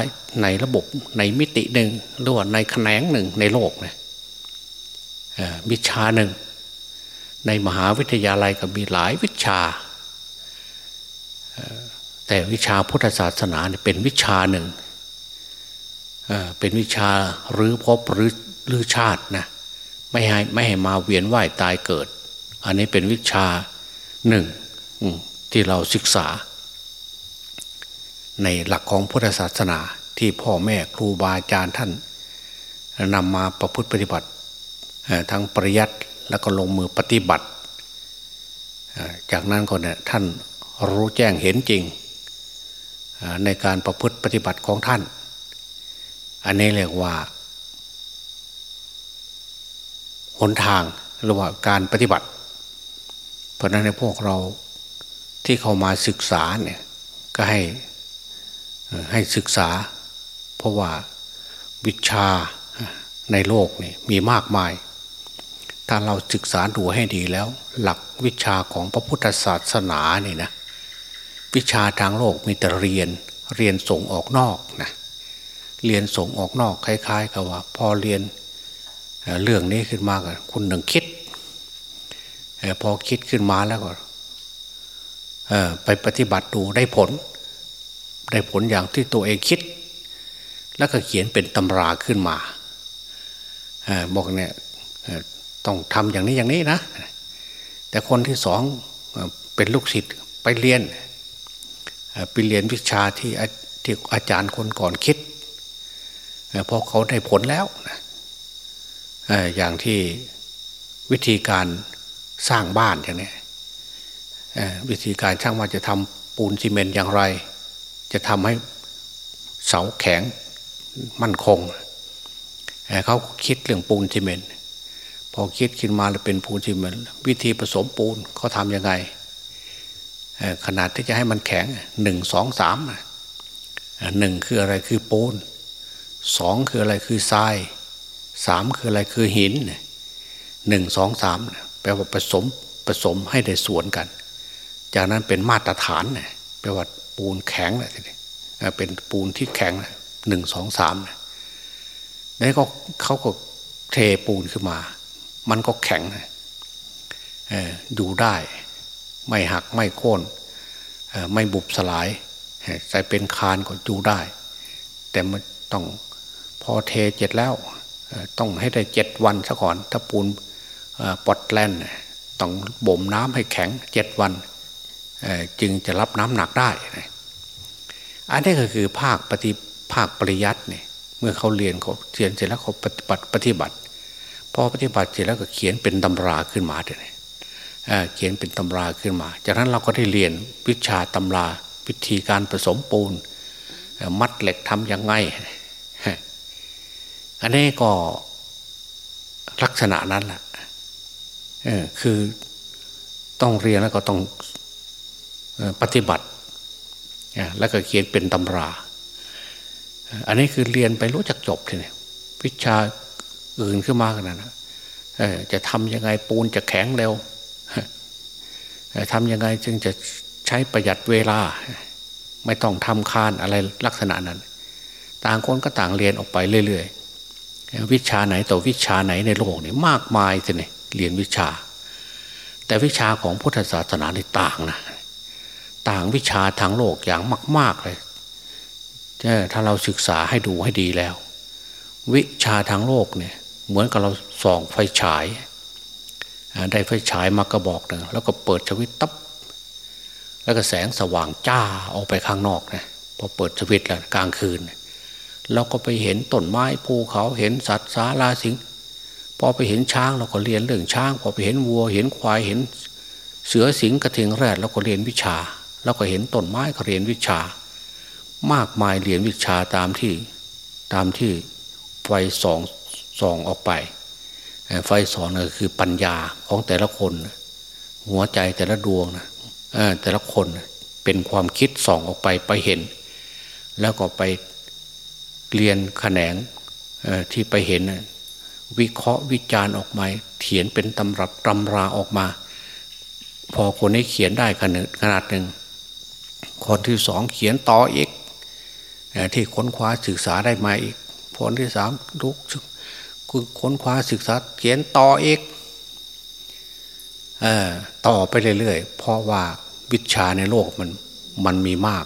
ในระบบในมิติหนึ่งหรือว่าในแขนงหนึ่งในโลกเนี่ยวิชาหนึ่ง ในมหาวิทยาลัยก็มีหลายวิชา แต่วิชาพุทธศาสนาเป็นวิชาหนึ่งเป็นวิชาหรือพบหรือหรือชาตินะ ไม่ให้ไม่ให้มาเวียนว่ายตายเกิด อันนี้เป็นวิชาหนึ่งที่เราศึกษา ในหลักของพุทธศาสนาที่พ่อแม่ครูบาอาจารย์ท่านนำมาประพฤติปฏิบัติทั้งปริยัติแล้วก็ลงมือปฏิบัติ จากนั้นก็เนี่ยท่านรู้แจ้งเห็นจริง ในการประพฤติปฏิบัติของท่าน อันนี้เรียกว่า หนทางหรือว่าการปฏิบัติ เพราะนั้นในพวกเราที่เข้ามาศึกษาเนี่ยก็ให้ให้ศึกษา เพราะว่าวิชาในโลกนี่มีมากมาย ถ้าเราศึกษาดูให้ดีแล้ว หลักวิชาของพระพุทธศาสนาเนี่ยนะวิชาทางโลกมีแต่เรียนเรียนส่งออกนอกนะเรียนส่งออกนอกคล้าย ๆ กับว่า พอเรียน เรื่องนี้ขึ้นมากันคุณหนึ่งคิดพอคิดขึ้นมาแล้วก็ไปปฏิบัติดูได้ผล ได้ผลอย่างที่ตัวเองคิด แล้วก็เขียนเป็นตำราขึ้นมาบอกเนี่ยต้องทำอย่างนี้อย่างนี้นะ แต่คนที่สองเป็นลูกศิษย์ไปเรียนไปเรียนวิชาที่ที่อาจารย์คนก่อนคิดพอเขาได้ผลแล้ว อย่างที่วิธีการสร้างบ้านอย่างนี้วิธีการช่างว่าจะทำปูนซีเมนต์อย่างไร จะทำให้เสาแข็งมั่นคงเขาคิดเรื่องปูนซีเมนต์พอคิดขึ้นมาแล้วเป็นปูนซีเมนต์วิธีผสมปูนเขาทำยังไงขนาดที่จะให้มันแข็งหนึ่งสองสามหนึ่งคืออะไรคือปูนสองคืออะไรคือทราย สามคืออะไรคือหินหนึ่งสองสามแปลว่าผสมผสมให้ได้ส่วนกัน จากนั้นเป็นมาตรฐานแปลว่าปูนแข็งแหละทีนี้เป็นปูนที่แข็งหนึ่งสองสามแล้วก็เขาก็เทปูนขึ้นมา มันก็แข็งอยู่ได้ ไม่หักไม่โค่นไม่บุบสลายใส่เป็นคานก็อยู่ได้ แต่มันต้องพอเทเจ็ดแล้ว ต้องให้ได้เจ็ดวันซะก่อน ถ้าปูนปอดแลนต้องบ่มน้ำให้แข็งเจ็ดวัน จึงจะรับน้ำหนักได้ อันนี้ก็คือภาคปฏิภาคปริยัติเนี่ยเมื่อเขาเรียนเขาเรียนเสร็จแล้วเขาปฏิบัติปฏิบัติพอปฏิบัติเสร็จแล้วก็เขียนเป็นตำราขึ้นมาเลยเขียนเป็นตำราขึ้นมา จากนั้นเราก็ได้เรียนวิชาตำราวิธีการผสมปูน มัดเหล็กทำยังไง อันนี้ก็ลักษณะนั้นแหละคือต้องเรียนแล้วก็ต้องปฏิบัติ แล้วก็เขียนเป็นตำรา อันนี้คือเรียนไปรู้จักจบทีนี้วิชาอื่นขึ้นมากันนะจะทำยังไงปูนจะแข็งเร็วทำยังไงจึงจะใช้ประหยัดเวลา ไม่ต้องทำคานอะไรลักษณะนั้น ต่างคนก็ต่างเรียนออกไปเรื่อย วิชาไหนต่อวิชาไหนในโลกนี่มากมายสิเนี่ยเรียนวิชา แต่วิชาของพุทธศาสนาในต่างนะต่างวิชาทางโลกอย่างมาก ๆเลยถ้าเราศึกษาให้ดูให้ดีแล้ว วิชาทางโลกเนี่ยเหมือนกับเราส่องไฟฉาย ได้ไฟฉายมากระบอกหนึ่งแล้วก็เปิดสวิตตับแล้วก็แสงสว่างจ้าออกไปข้างนอกนะพอเปิดสวิตแล้วกลางคืน เราก็ไปเห็นต้นไม้ภูเขาเห็นสัตว์สาราสิงพอไปเห็นช้างเราก็เรียนเรื่องช้าง พอไปเห็นวัวเห็นควายเห็น เสือสิงกระเทงแรดเราก็เรียนวิชาเราก็เห็นต้นไม้ก็เรียนวิชา มากมายเรียนวิชาตามที่ตามที่ไฟส่องส่องออกไปไฟสอนก็คือปัญญาของแต่ละคน หัวใจแต่ละดวงนะแต่ละคนเป็นความคิดส่องออกไปไปเห็น แล้วก็ไป เรียนแขนงที่ไปเห็นวิเคราะห์วิจารณ์ออกมาเขียนเป็นตำรับตำราออกมา พอคนนี้เขียนได้ขนาดขนาดหนึ่งคนที่สองเขียนต่ออีกที่ค้นคว้าศึกษาได้มาอีกคนที่สามลุกค้นคว้าศึกษาเขียนต่ออีกต่อไปเรื่อยๆเพราะว่าวิชาในโลกมันมันมีมาก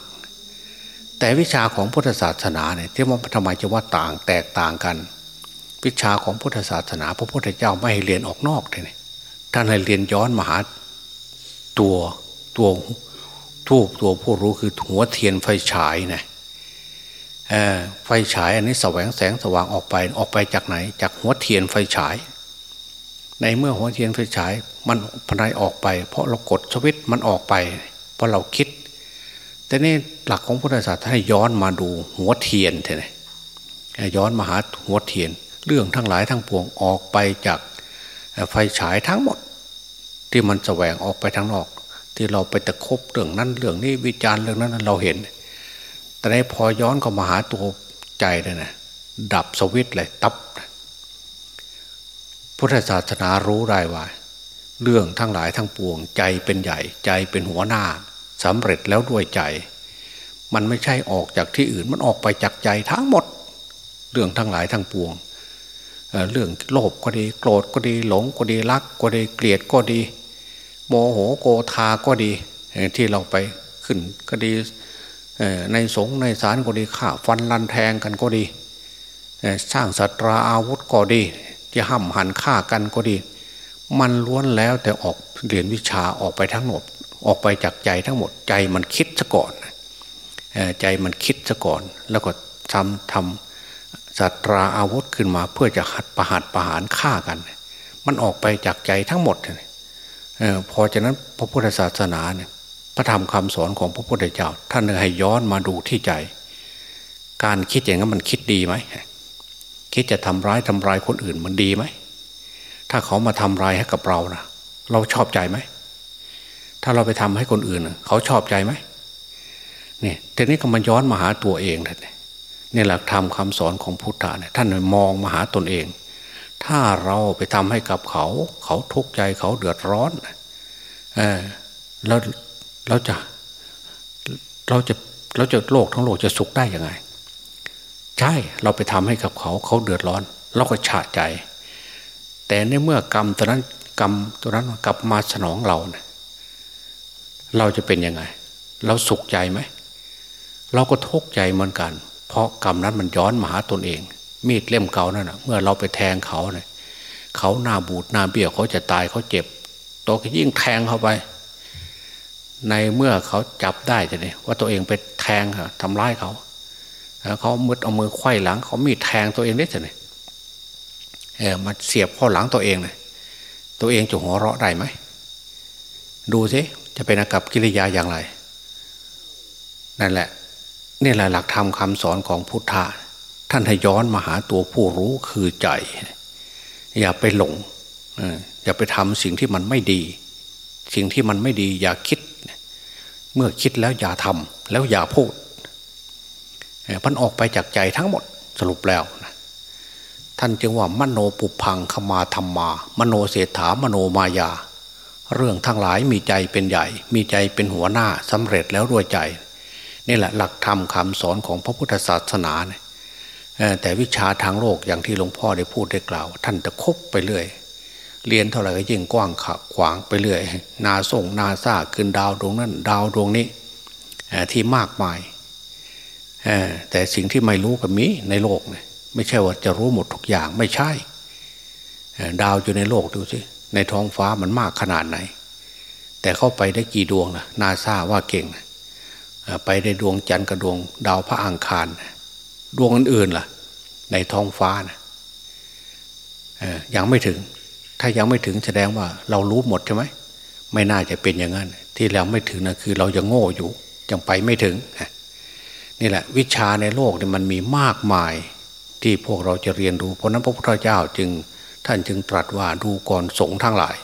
แต่วิชาของพุทธศาสนาเนี่ยที่มันทำไมจะว่าต่างแตกต่างกัน วิชาของพุทธศาสนาพระพุทธเจ้าไม่ให้เรียนออกนอกเลยท่านให้เรียนย้อนมาหาตัวตัวทูบตัวผู้รู้คือหัวเทียนไฟฉายนะไฟฉายอันนี้แสวงแสงสว่างออกไปออกไปจากไหน จากหัวเทียนไฟฉาย ในเมื่อหัวเทียนไฟฉาย มันพนายออกไป เพราะเรากดสวิตมันออกไป เพราะเราคิด แต่นี่หลักของพุทธศาสนาให้ย้อนมาดูหัวเทียนเถอะย้อนมาหาหัวเทียน เรื่องทั้งหลายทั้งปวงออกไปจากไฟฉายทั้งหมด ที่มันแสวงออกไปทั้งนอก ที่เราไปตะคบเรื่องนั้นเรื่องนี้วิจารณ์เรื่องนั้นเราเห็น แต่ในพอย้อนเข้ามาหาตัวใจเลยนะดับสวิตเลยตับ พุทธศาสนารู้ได้ว่า เรื่องทั้งหลายทั้งปวง ใจเป็นใหญ่ใจเป็นหัวหน้า สำเร็จแล้วด้วยใจ มันไม่ใช่ออกจากที่อื่นมันออกไปจากใจทั้งหมด เรื่องทั้งหลายทั้งปวงเรื่องโลภก็ดีโกรธก็ดีหลงก็ดีรักก็ดีเกลียดก็ดี โมโหโกธาก็ดีที่เราไปขึ้นก็ดีในสงในศาลก็ดีข่าฟันลันแทงกันก็ดีสร้างสัตราอาวุธก็ดี ที่ห้ำหันฆ่ากันก็ดี มันล้วนแล้วแต่ออกเรียนวิชาออกไปทั้งหมด ออกไปจากใจทั้งหมดใจมันคิดซะก่อนใจมันคิดซะก่อน แล้วก็ทำทำสัตราอาวุธขึ้นมา เพื่อจะหัดประหัดประหารฆ่ากัน มันออกไปจากใจทั้งหมดพอจากนั้นพระพุทธศาสนาเนี่ยพระธรรมคำสอนของพระพุทธเจ้า ท่านให้ย้อนมาดูที่ใจ การคิดอย่างนั้นมันคิดดีไหมคิดจะทำร้ายทำลายคนอื่นมันดีไหมถ้าเขามาทำร้ายให้กับเรานะเราชอบใจไหม ถ้าเราไปทำให้คนอื่น เขาชอบใจไหมเนี่ยทีนี้ก็มันย้อนมาหาตัวเองเลยนี่ยหลักธรรมคาสอนของพุทธะเนี่ยท่านมองมาหาตนเอง ถ้าเราไปทำให้กับเขา เขาทุกข์ใจเขาเดือดร้อนเออแล้วเราจะเราจะเราจะโลกทั้งโลกจะสุขได้ยังไง ใช่เราไปทำให้กับเขา เขาเดือดร้อน เราก็ฉาใจ แต่ในเมื่อกรรมตัวนั้นกรรมตัวนั้นกลับมาสนองเราเนะ เราจะเป็นยังไง เราสุขใจไหม เราก็ทุกข์ใจเหมือนกัน เพราะกรรมนั้นมันย้อนมาหาตนเอง มีดเล่มเก่านั่นนะเมื่อเราไปแทงเขาเนี่ยเขาหน้าบูดหน้าเบี้ยวเขาจะตายเขาเจ็บตัวก็ยิ่งแทงเข้าไป ในเมื่อเขาจับได้จะเนี่ยว่าตัวเองไปแทงเขาทำร้ายเขาเขามืดเอามือไขว้หลัง เขามีดแทงตัวเองได้จะเนี่ยเออมาเสียบข้อหลังตัวเองเลยตัวเองจะหัวเราะได้ไหมดูสิ จะเป็นอากับกิริยาอย่างไร นั่นแหละนี่แหละหลักธรรมคาสอนของพุทธะท่านให้ย้อนมาหาตัวผู้รู้คือใจ อย่าไปหลงอย่าไปทำสิ่งที่มันไม่ดี สิ่งที่มันไม่ดีอย่าคิด เมื่อคิดแล้วอย่าทำแล้วอย่าพูดพันออกไปจากใจทั้งหมดสรุปแล้วท่านจึงว่ามโนปุพังขมาธรรมา มโนเศรษฐามโนมายา เรื่องทั้งหลายมีใจเป็นใหญ่ มีใจเป็นหัวหน้าสำเร็จแล้วด้วยใจนี่แหละหลักธรรมคำสอนของพระพุทธศาสนาเนี่ยแต่วิชาทางโลกอย่างที่หลวงพ่อได้พูดได้กล่าว ท่านจะคบไปเรื่อย เรียนเท่าไหร่ก็ยิ่งกว้างขวางไปเรื่อย นาส่งนาซาขึ้นดาวดวงนั้น ดาวดวงนี้ที่มากมายแต่สิ่งที่ไม่รู้ก็มีในโลกเนี่ยไม่ใช่ว่าจะรู้หมดทุกอย่างไม่ใช่ ดาวอยู่ในโลกดูสิ ในท้องฟ้ามันมากขนาดไหน แต่เข้าไปได้กี่ดวงล่ะนาซาว่าเก่ง ไปได้ดวงจันทร์กับดวง ดาวพระอังคาร ดวงอื่นๆล่ะ ในท้องฟ้านะยังไม่ถึง ถ้ายังไม่ถึงแสดงว่าเรารู้หมดใช่ไหมไม่น่าจะเป็นอย่างนั้น ที่เราไม่ถึงนะคือเรายังโง่อยู่ยังไปไม่ถึงนี่แหละ วิชาในโลกนี่มันมีมากมายที่พวกเราจะเรียนรู้ เพราะนั้นพระพุทธเจ้าจึง ท่านจึงตรัสว่าดูก่อนสงฆ์ทั้งหลาย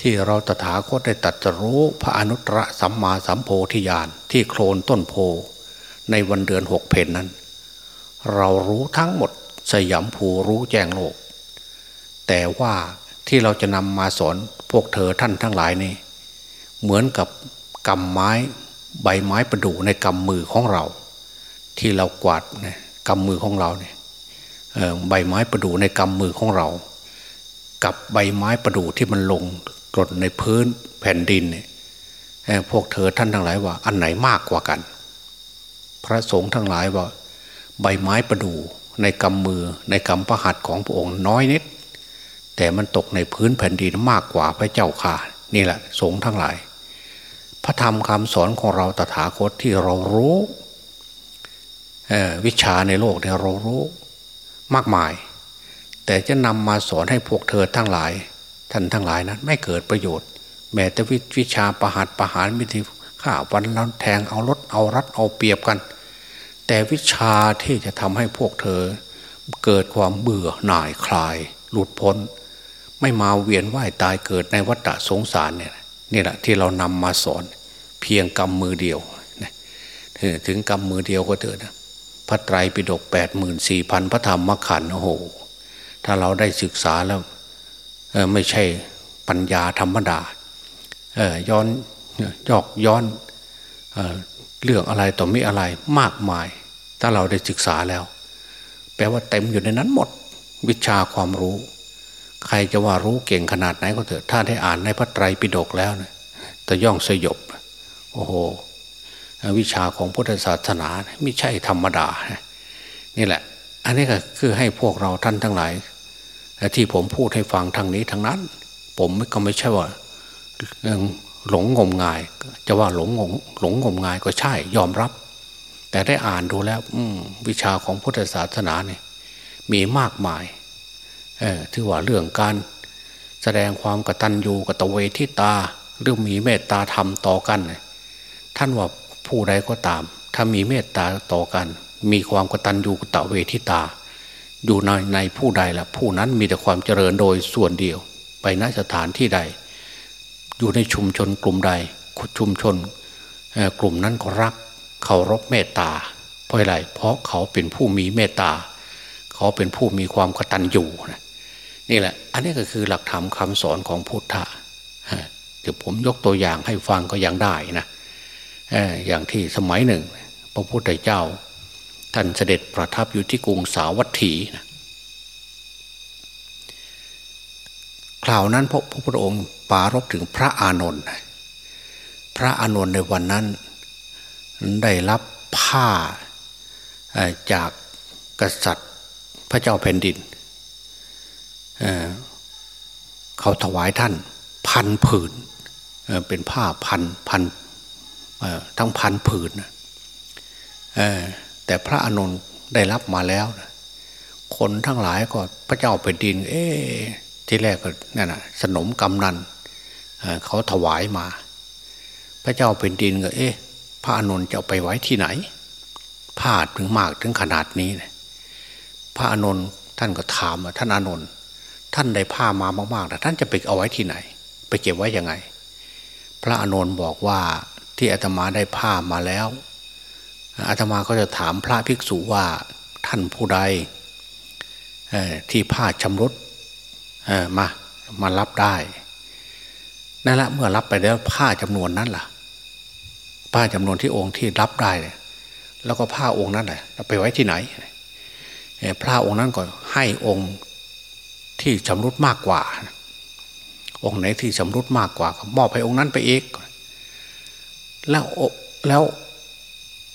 ที่เราตถาคตได้ตัดรู้พระอนุตตรสัมมาสัมโพธิญาณที่โคลนต้นโพในวันเดือนหกเพนนั้น เรารู้ทั้งหมดสยามภูรู้แจ้งโลก แต่ว่าที่เราจะนำมาสอนพวกเธอท่านทั้งหลายนี่เหมือนกับกำไม้ใบไม้ประดู่ในกำมือของเรา ที่เรากวาดเนี่ยกำมือของเราเนี่ย ใบไม้ประดู่ในกำมือของเรา กับใบไม้ประดู่ที่มันลงกรดในพื้นแผ่นดินเนี่ยพวกเธอท่านทั้งหลายว่าอันไหนมากกว่ากัน พระสงฆ์ทั้งหลายว่า ใบไม้ประดู่ในกำมือในกำประหัตของพระองค์น้อยนิด แต่มันตกในพื้นแผ่นดินมากกว่าพระเจ้าค่ะนี่แหละสงฆ์ทั้งหลาย พระธรรมคำสอนของเราตถาคตที่เรารู้วิชาในโลกเนี่ยเรารู้ มากมาย แต่จะนำมาสอนให้พวกเธอทั้งหลาย ท่านทั้งหลายนะั้นไม่เกิดประโยชน์ แม้แต่วิชาประหัตประหารมิธีข่าวันแล้วแทงเอารถเอารัดเอาเปรียบกัน แต่วิชาที่จะทำให้พวกเธอ เกิดความเบื่อหน่ายคลาย หลุดพ้น ไม่มาเวียนว่ายตายเกิดในวัฏสงสารเนี่ยนี่แหละที่เรานำมาสอนเพียงกำมือเดียวถึงกำมือเดียวก็เถอะนะ พระไตรปิฎกแปดหมื่นสี่พันพระธรรมขันธ์โอ้โห ถ้าเราได้ศึกษาแล้วไม่ใช่ปัญญาธรรมดาย้อนยอกย้อนเเรื่องอะไรต่อมีอะไรมากมาย ถ้าเราได้ศึกษาแล้ว แปลว่าเต็มอยู่ในนั้นหมด วิชาความรู้ ใครจะว่ารู้เก่งขนาดไหนก็เถอะถ้าได้อ่านในพระไตรปิฎกแล้วเนี่ยจะย่องสยบ โอ้โห วิชาของพุทธศาสนาไม่ใช่ธรรมดา นี่แหละ อันนี้ก็คือให้พวกเราท่านทั้งหลาย ที่ผมพูดให้ฟังทางนี้ทางนั้น ผมก็ไม่ใช่ว่าหลงงมงาย จะว่าหลงงหลงงมงายก็ใช่ยอมรับ แต่ได้อ่านดูแล้ววิชาของพุทธศาสนาเนี่ยมีมากมายที่ว่าเรื่องการแสดงความกตัญญูกตเวทิตา เรื่องมีเมตตาธรรมต่อกัน ท่านว่า ผู้ใดก็ตาม ถ้ามีเมตตาต่อกัน มีความกตัญญูกตเวทิตา อยู่ในในผู้ใดละผู้นั้นมีแต่ความเจริญโดยส่วนเดียว ไปณสถานที่ใด อยู่ในชุมชนกลุ่มใดชุมชนกลุ่มนั้นก็รักเคารพเมตตา เพราะอะไรเพราะเขาเป็นผู้มีเมตตา เขาเป็นผู้มีความกตัญญูนี่แหละ อันนี้ก็คือหลักธรรมคาสอนของพุทธะเดี๋ยวผมยกตัวอย่างให้ฟังก็ยังได้นะ อย่างที่สมัยหนึ่ง พระพุทธเจ้า ท่านเสด็จประทับอยู่ที่กรุงสาวัตถีนะคราวนั้นพระพุทธองค์ปารบถึงพระอานนท์พระอานนท์ในวันนั้นได้รับผ้าจากกษัตริย์พระเจ้าแผ่นดินเเขาถวายท่านพันผืนเป็นผ้าพันพัน ทั้งพันผืนแต่พระอนุนได้รับมาแล้วคนทั้งหลายก็พระเจ้าแผ่นดิน เอ๊ที่แรกก็นั่นนะสนมกำนันเขาถวายมา พระเจ้าแผ่นดินก็เอ๊ะ พระอนุนจะไปไว้ที่ไหนผ้าถึงมากถึงขนาดนี้นะพระอนุนท่านก็ถามท่านอนุนท่านได้ผ้ามามากๆแต่ท่านจะไปเอาไว้ที่ไหน ไปเก็บไว้ยังไง พระอนุนบอกว่า ที่อาตมาได้ผ้ามาแล้วอาตมาก็จะถามพระภิกษุว่าท่านผู้ใดที่ผ้าชำรุดมามารับได้นั่นแหละเมื่อรับไปแล้วผ้าจำนวนนั้นล่ะ ผ้าจำนวนที่องค์ที่รับได้แล้วก็ผ้าองค์นั้นแหละไปไว้ที่ไหนพระองค์นั้นก็ให้องค์ที่ชำรุดมากกว่า องค์ไหนที่ชำรุดมากกว่าก็มอบให้องค์นั้นไปเอง แล้วแล้ว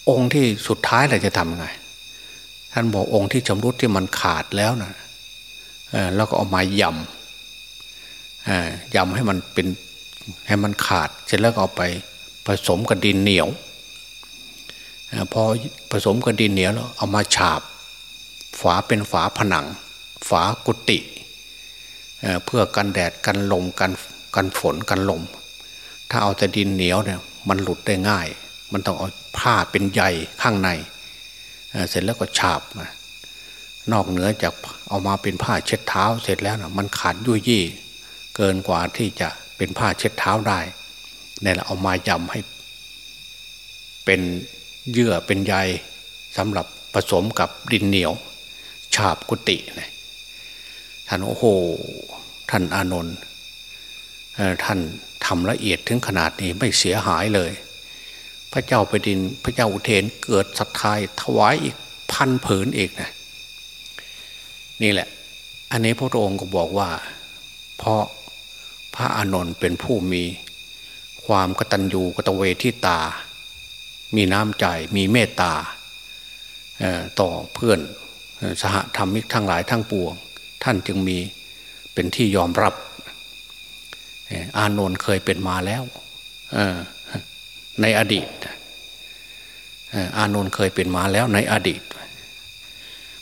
องค์ที่สุดท้ายเราจะทำไง ท่านบอกองค์ที่ชำรุดที่มันขาดแล้วนะแล้วก็เอามายำยำให้มันเป็นให้มันขาด เสร็จแล้วก็เอาไปผสมกับดินเหนียวพอผสมกับดินเหนียวแล้วเอามาฉาบ ฝาเป็นฝาผนัง ฝากุฏิเพื่อกันแดดกันลมกันกันฝนกันลม ถ้าเอาแต่ดินเหนียวเนี่ย มันหลุดได้ง่าย มันต้องเอาผ้าเป็นใยข้างใน เสร็จแล้วก็ฉาบนอกเหนือจากเอามาเป็นผ้าเช็ดเท้า เสร็จแล้วนะมันขาดยุ่ยยี่เกินกว่าที่จะเป็นผ้าเช็ดเท้าได้เนี่ยเราเอามายำให้ เป็นเยื่อเป็นใยสำหรับผสมกับดินเหนียว ฉาบกุฏิเนี่ยท่านโอ้โห ท่านอานนท์ ท่านทำละเอียดถึงขนาดนี้ไม่เสียหายเลย พระเจ้าไปดินพระเจ้าอุเทนเกิดศรัทธาถวายอีกพันผืนอีกนะนี่แหละ อันนี้พระองค์ก็บอกว่า เพราะพระอานนท์เป็นผู้มีความกตัญญูกตเวทิตา มีน้ำใจมีเมตตาต่อเพื่อนสหธรรมิกทั้งหลายทั้งปวง ท่านจึงมีเป็นที่ยอมรับ อานนท์เคยเป็นมาแล้วในอดีตอานนท์เคยเป็นมาแล้วในอดีต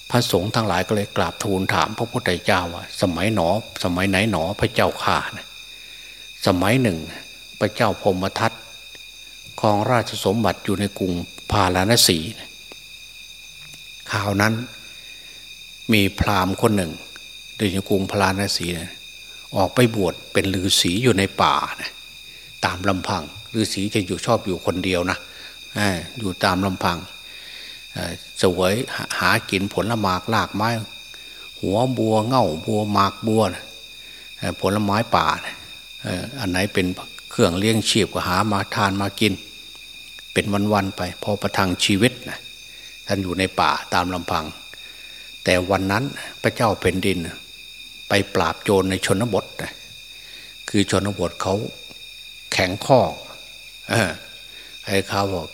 พระสงฆ์ทั้งหลายก็เลยกราบทูลถาม พระพุทธเจ้าว่า สมัยหนอ สมัยไหนหนอพระเจ้าข่านะสมัยหนึ่ง พระเจ้าพมทัตครองราชสมบัติอยู่ในกรุงพาราณสีข่าวนั้นมีพราหมณ์คนหนึ่งโดยในกรุงพาราณสีนะ ออกไปบวชเป็นฤาษีอยู่ในป่านะตามลำพังฤาษีจะอยู่ชอบอยู่คนเดียวนะอยู่ตามลำพังสวยหากินผลหมากลากไม้ หัวบัวเง่าบัวหมากบัวผลไม้ป่าอันไหนเป็นเครื่องเลี้ยงชีพก็หามาทานมากิน เป็นวันๆไป พอประทังชีวิตนะท่านอยู่ในป่าตามลำพัง แต่วันนั้นพระเจ้าเป็นดิน ไปปราบโจรในชนบทนะคือชนบทเขาแข็งข้อให้เขาบอก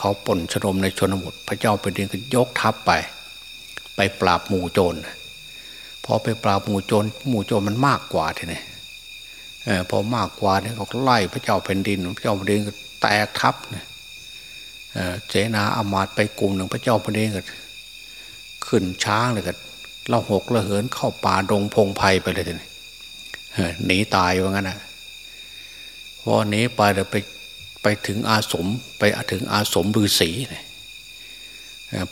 เขาปนชนมในชนบท พระเจ้าเป็นดินก็ยกทัพไป ไปปราบหมู่โจรพอไปปราบหมู่โจรหมู่โจรมันมากกว่าทีนี้พอมากกว่าเนี่ยเขาไล่พระเจ้าแผ่นดิน พระเจ้าแผ่นดินก็แตกทับเนี่ยเสนาอามาตไปกลุ่มหนึ่งพระเจ้าแผ่นดินก็ขึ้นช้างเลยก็ เล่าหกละเหินเข้าป่าดงพงไพ่ไปเลยทีนี้หนีตายว่างั้นนะพอหนีไปเดี๋ยวไปไปถึงอาสมไปถึงอาสมฤาษีเนี่ย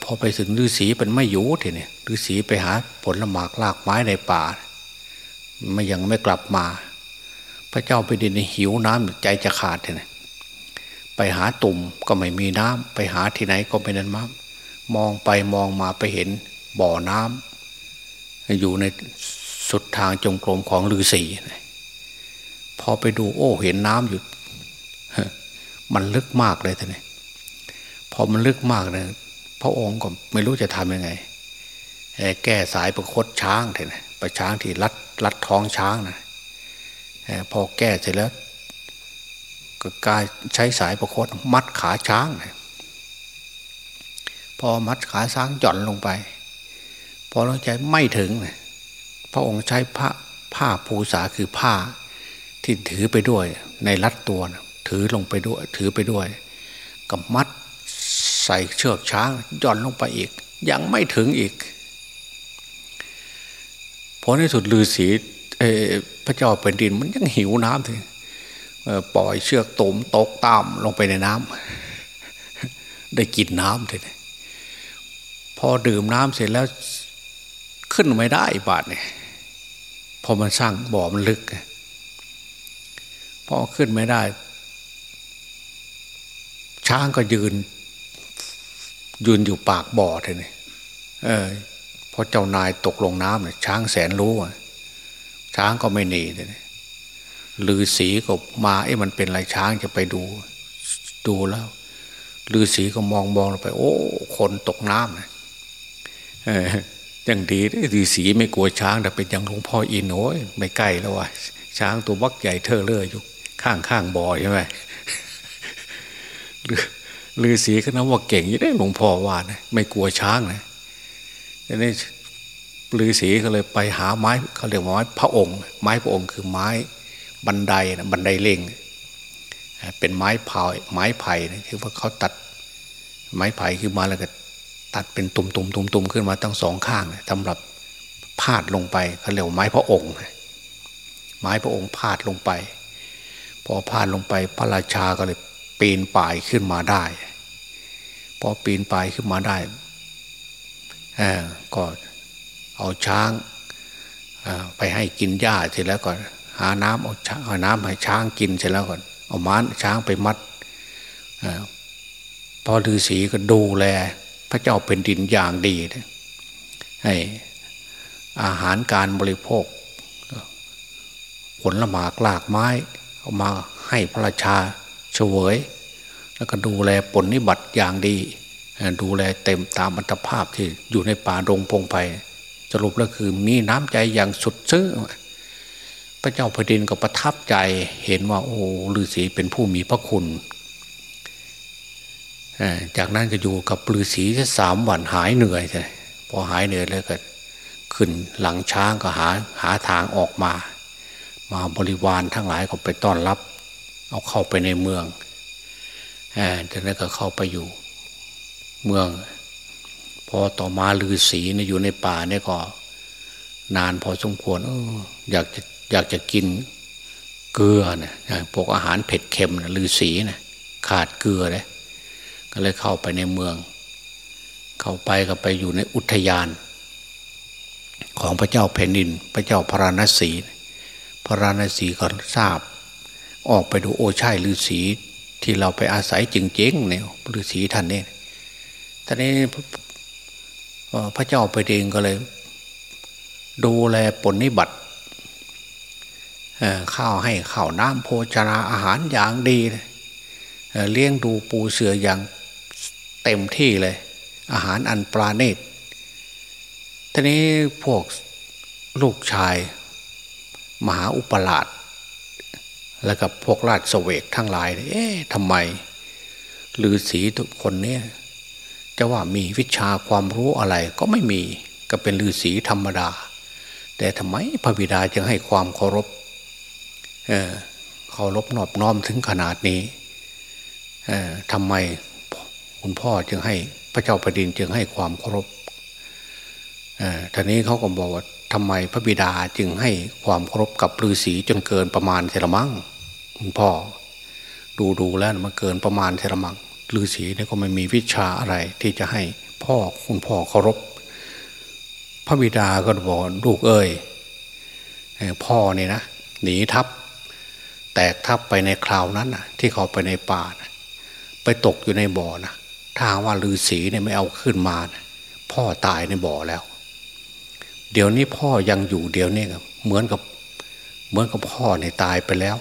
พอไปถึงฤาษีเป็นไม่อยู่ทีนี้ฤาษีไปหาผลหมากลากไม้ในป่าไม่ยังไม่กลับมา พระเจ้าไปดินหิวน้ำใจจะขาดทีเลยไปหาตุ่มก็ไม่มีน้ำไปหาที่ไหนก็ไม่นั้นมามองไปมองมาไปเห็นบ่อน้ำ อยู่ในสุดทางจงกรมของฤาษีพอไปดูโอ้เห็นน้ำอยู่ มันลึกมากเลยท่านนี่พอมันลึกมากเลยพระองค์ก็ไม่รู้จะทำยังไง แก้สายประคตช้างเถอะประช้างที่รัดรัดท้องช้างนะพอแก้เสร็จแล้ว ก็กายใช้สายประคตมัดขาช้างพอมัดขาช้างหย่อนลงไป พอลงใจไม่ถึง พระองค์ใช้ผ้าผ้าภูษาคือผ้าที่ถือไปด้วยในรัดตัวถือลงไปด้วย ถือไปด้วยกับมัดใส่เชือกช้างย่อนลงไปอีก ยังไม่ถึงอีกพอในสุดลือสีพระเจ้าเป็นดินมันยังหิวน้ำถึงปล่อยเชือกตมตกตามลงไปในน้ำได้กินน้ำเลยพอดื่มน้ำเสร็จแล้ว ขึ้นไม่ได้บาดเนี่ยพอมันสร้างบ่อมันลึกพอขึ้นไม่ได้ ช้างก็ยืน ยืนอยู่ปากบ่อเลยเออพอเจ้านายตกลงน้ำเนี่ยช้างแสนรู้อะช้างก็ไม่หนีเลยลือสีก็มาเอ้มันเป็นไรช้างจะไปดู ดูแล้วลือสีก็มองมองลงไป โอ้ คนตกน้ำนะเออ ยังดีฤาษีไม่กลัวช้างแต่เป็นอย่างหลวงพ่ออินโอ้ยไม่ใกล้แล้วว่ะช้างตัวบักใหญ่เธอเลยอยู่ ข้างข้างบ่อใช่ไหมฤาษีก็นับว่าเก่งยี่ได้หลวงพ่อว่านะไม่กลัวช้างนะทีนี้ฤาษีก็เลยไปหาไม้เขาเรียกว่าไม้พระองค์ ไม้พระองค์คือไม้บันไดนะบันไดเล่งเป็นไม้เผาไม้ไผ่นะคือว่าเขาตัดไม้ไผ่ขึ้นมาแล้วก็ ตัดเป็นตุ่มตุ่มตุ่มตุ่มขึ้นมาทั้งสองข้างสำหรับพาดลงไปเขาเรียกว่าไม้พระองค์ ไม้พระองค์พาดลงไป พอพาดลงไปพระราชาก็เลยปีนป่ายขึ้นมาได้ พอปีนป่ายขึ้นมาได้ก็เอาช้างไปให้กินหญ้าเสร็จแล้วก่อนหาน้ำเอาเอาน้ำให้ช้างกินเสร็จแล้วก่อนเอาม้านช้างไปมัดพอฤาษีก็ดูแล พระเจ้าเป็นดินอย่างดีให้อาหารการบริโภค ผลละหมากลากไม้เอามาให้พระราชาเฉวย แล้วก็ดูแลผลนิบัติอย่างดี ดูแลเต็มตามอัตภาพที่อยู่ในป่าดงพงไพ่สรุปแล้วคือมีน้ำใจอย่างสุดซึ้งพระเจ้าแผ่นดินก็ประทับใจเห็นว่าโอ้ฤาษีเป็นผู้มีพระคุณ จากนั้นก็อยู่กับฤาษีแค่สามวันหายเหนื่อยเลยพอหายเหนื่อยแล้วก็ขึ้นหลังช้างก็หาหาทางออกมา มาบริวารทั้งหลายก็ไปต้อนรับ เอาเข้าไปในเมืองจากนั้นก็เข้าไปอยู่เมือง พอต่อมาลือศีเนี่ยอยู่ในป่าเนี่ยก็นานพอสมควรออยากจะอยากจะกินเกลือเนี่ยพวกอาหารเผ็ดเค็มนะลือศีนะขาดเกลือเลย ก็เลยเข้าไปในเมือง เข้าไปก็ไปอยู่ในอุทยาน ของพระเจ้าแผ่นดิน พระเจ้าพระราณสี พระราณสีก็ทราบ ออกไปดูโอใช่ฤาษีที่เราไปอาศัยจริงๆเนี่ยฤาษีท่านนี่ตอนนี้พระเจ้าไปเองก็เลย ดูแลปนนิบัติข้าวให้ข้าวน้ำโภชนาอาหารอย่างดี เลี้ยงดูปูเสืออย่าง เต็มที่เลย อาหารอันปราณีตทีนี้พวกลูกชาย มหาอุปราช แล้วกับพวกราชสเวกทั้งหลาย เอ๊ะทำไมฤาษีทุกคนเนี่ยจะว่ามีวิชาความรู้อะไรก็ไม่มีก็เป็นฤาษีธรรมดา แต่ทำไมพระบิดาจึงให้ความเคารพเเคารพนอบน้อมถึงขนาดนี้ทำไม คุณพ่อจึงให้พระเจ้าแผ่นดินจึงให้ความเคารพทีนี้เขาก็บอกว่าทำไมพระบิดาจึงให้ความเคารพกับฤาษีจนเกินประมาณเทระมังคุณพ่อ ดูดูแล้วมันเกินประมาณเทระมังฤาษีเนี่ยก็ไม่มีวิชาอะไร ที่จะให้พ่อคุณพ่อเคารพ พระบิดาก็บอกลูกเอ้ยพ่อเนี่ยนะหนีทับ แตกทับไปในคราวนั้นนะที่เขาไปในป่านะไปตกอยู่ในบ่อนะ ถ้าว่าฤาษีเนี่ยไม่เอาขึ้นมานะพ่อตายในบ่อแล้ว เดี๋ยวนี้พ่อยังอยู่เดี๋ยวนี้เหมือนกับเหมือนกับพ่อเนี่ยตายไปแล้ว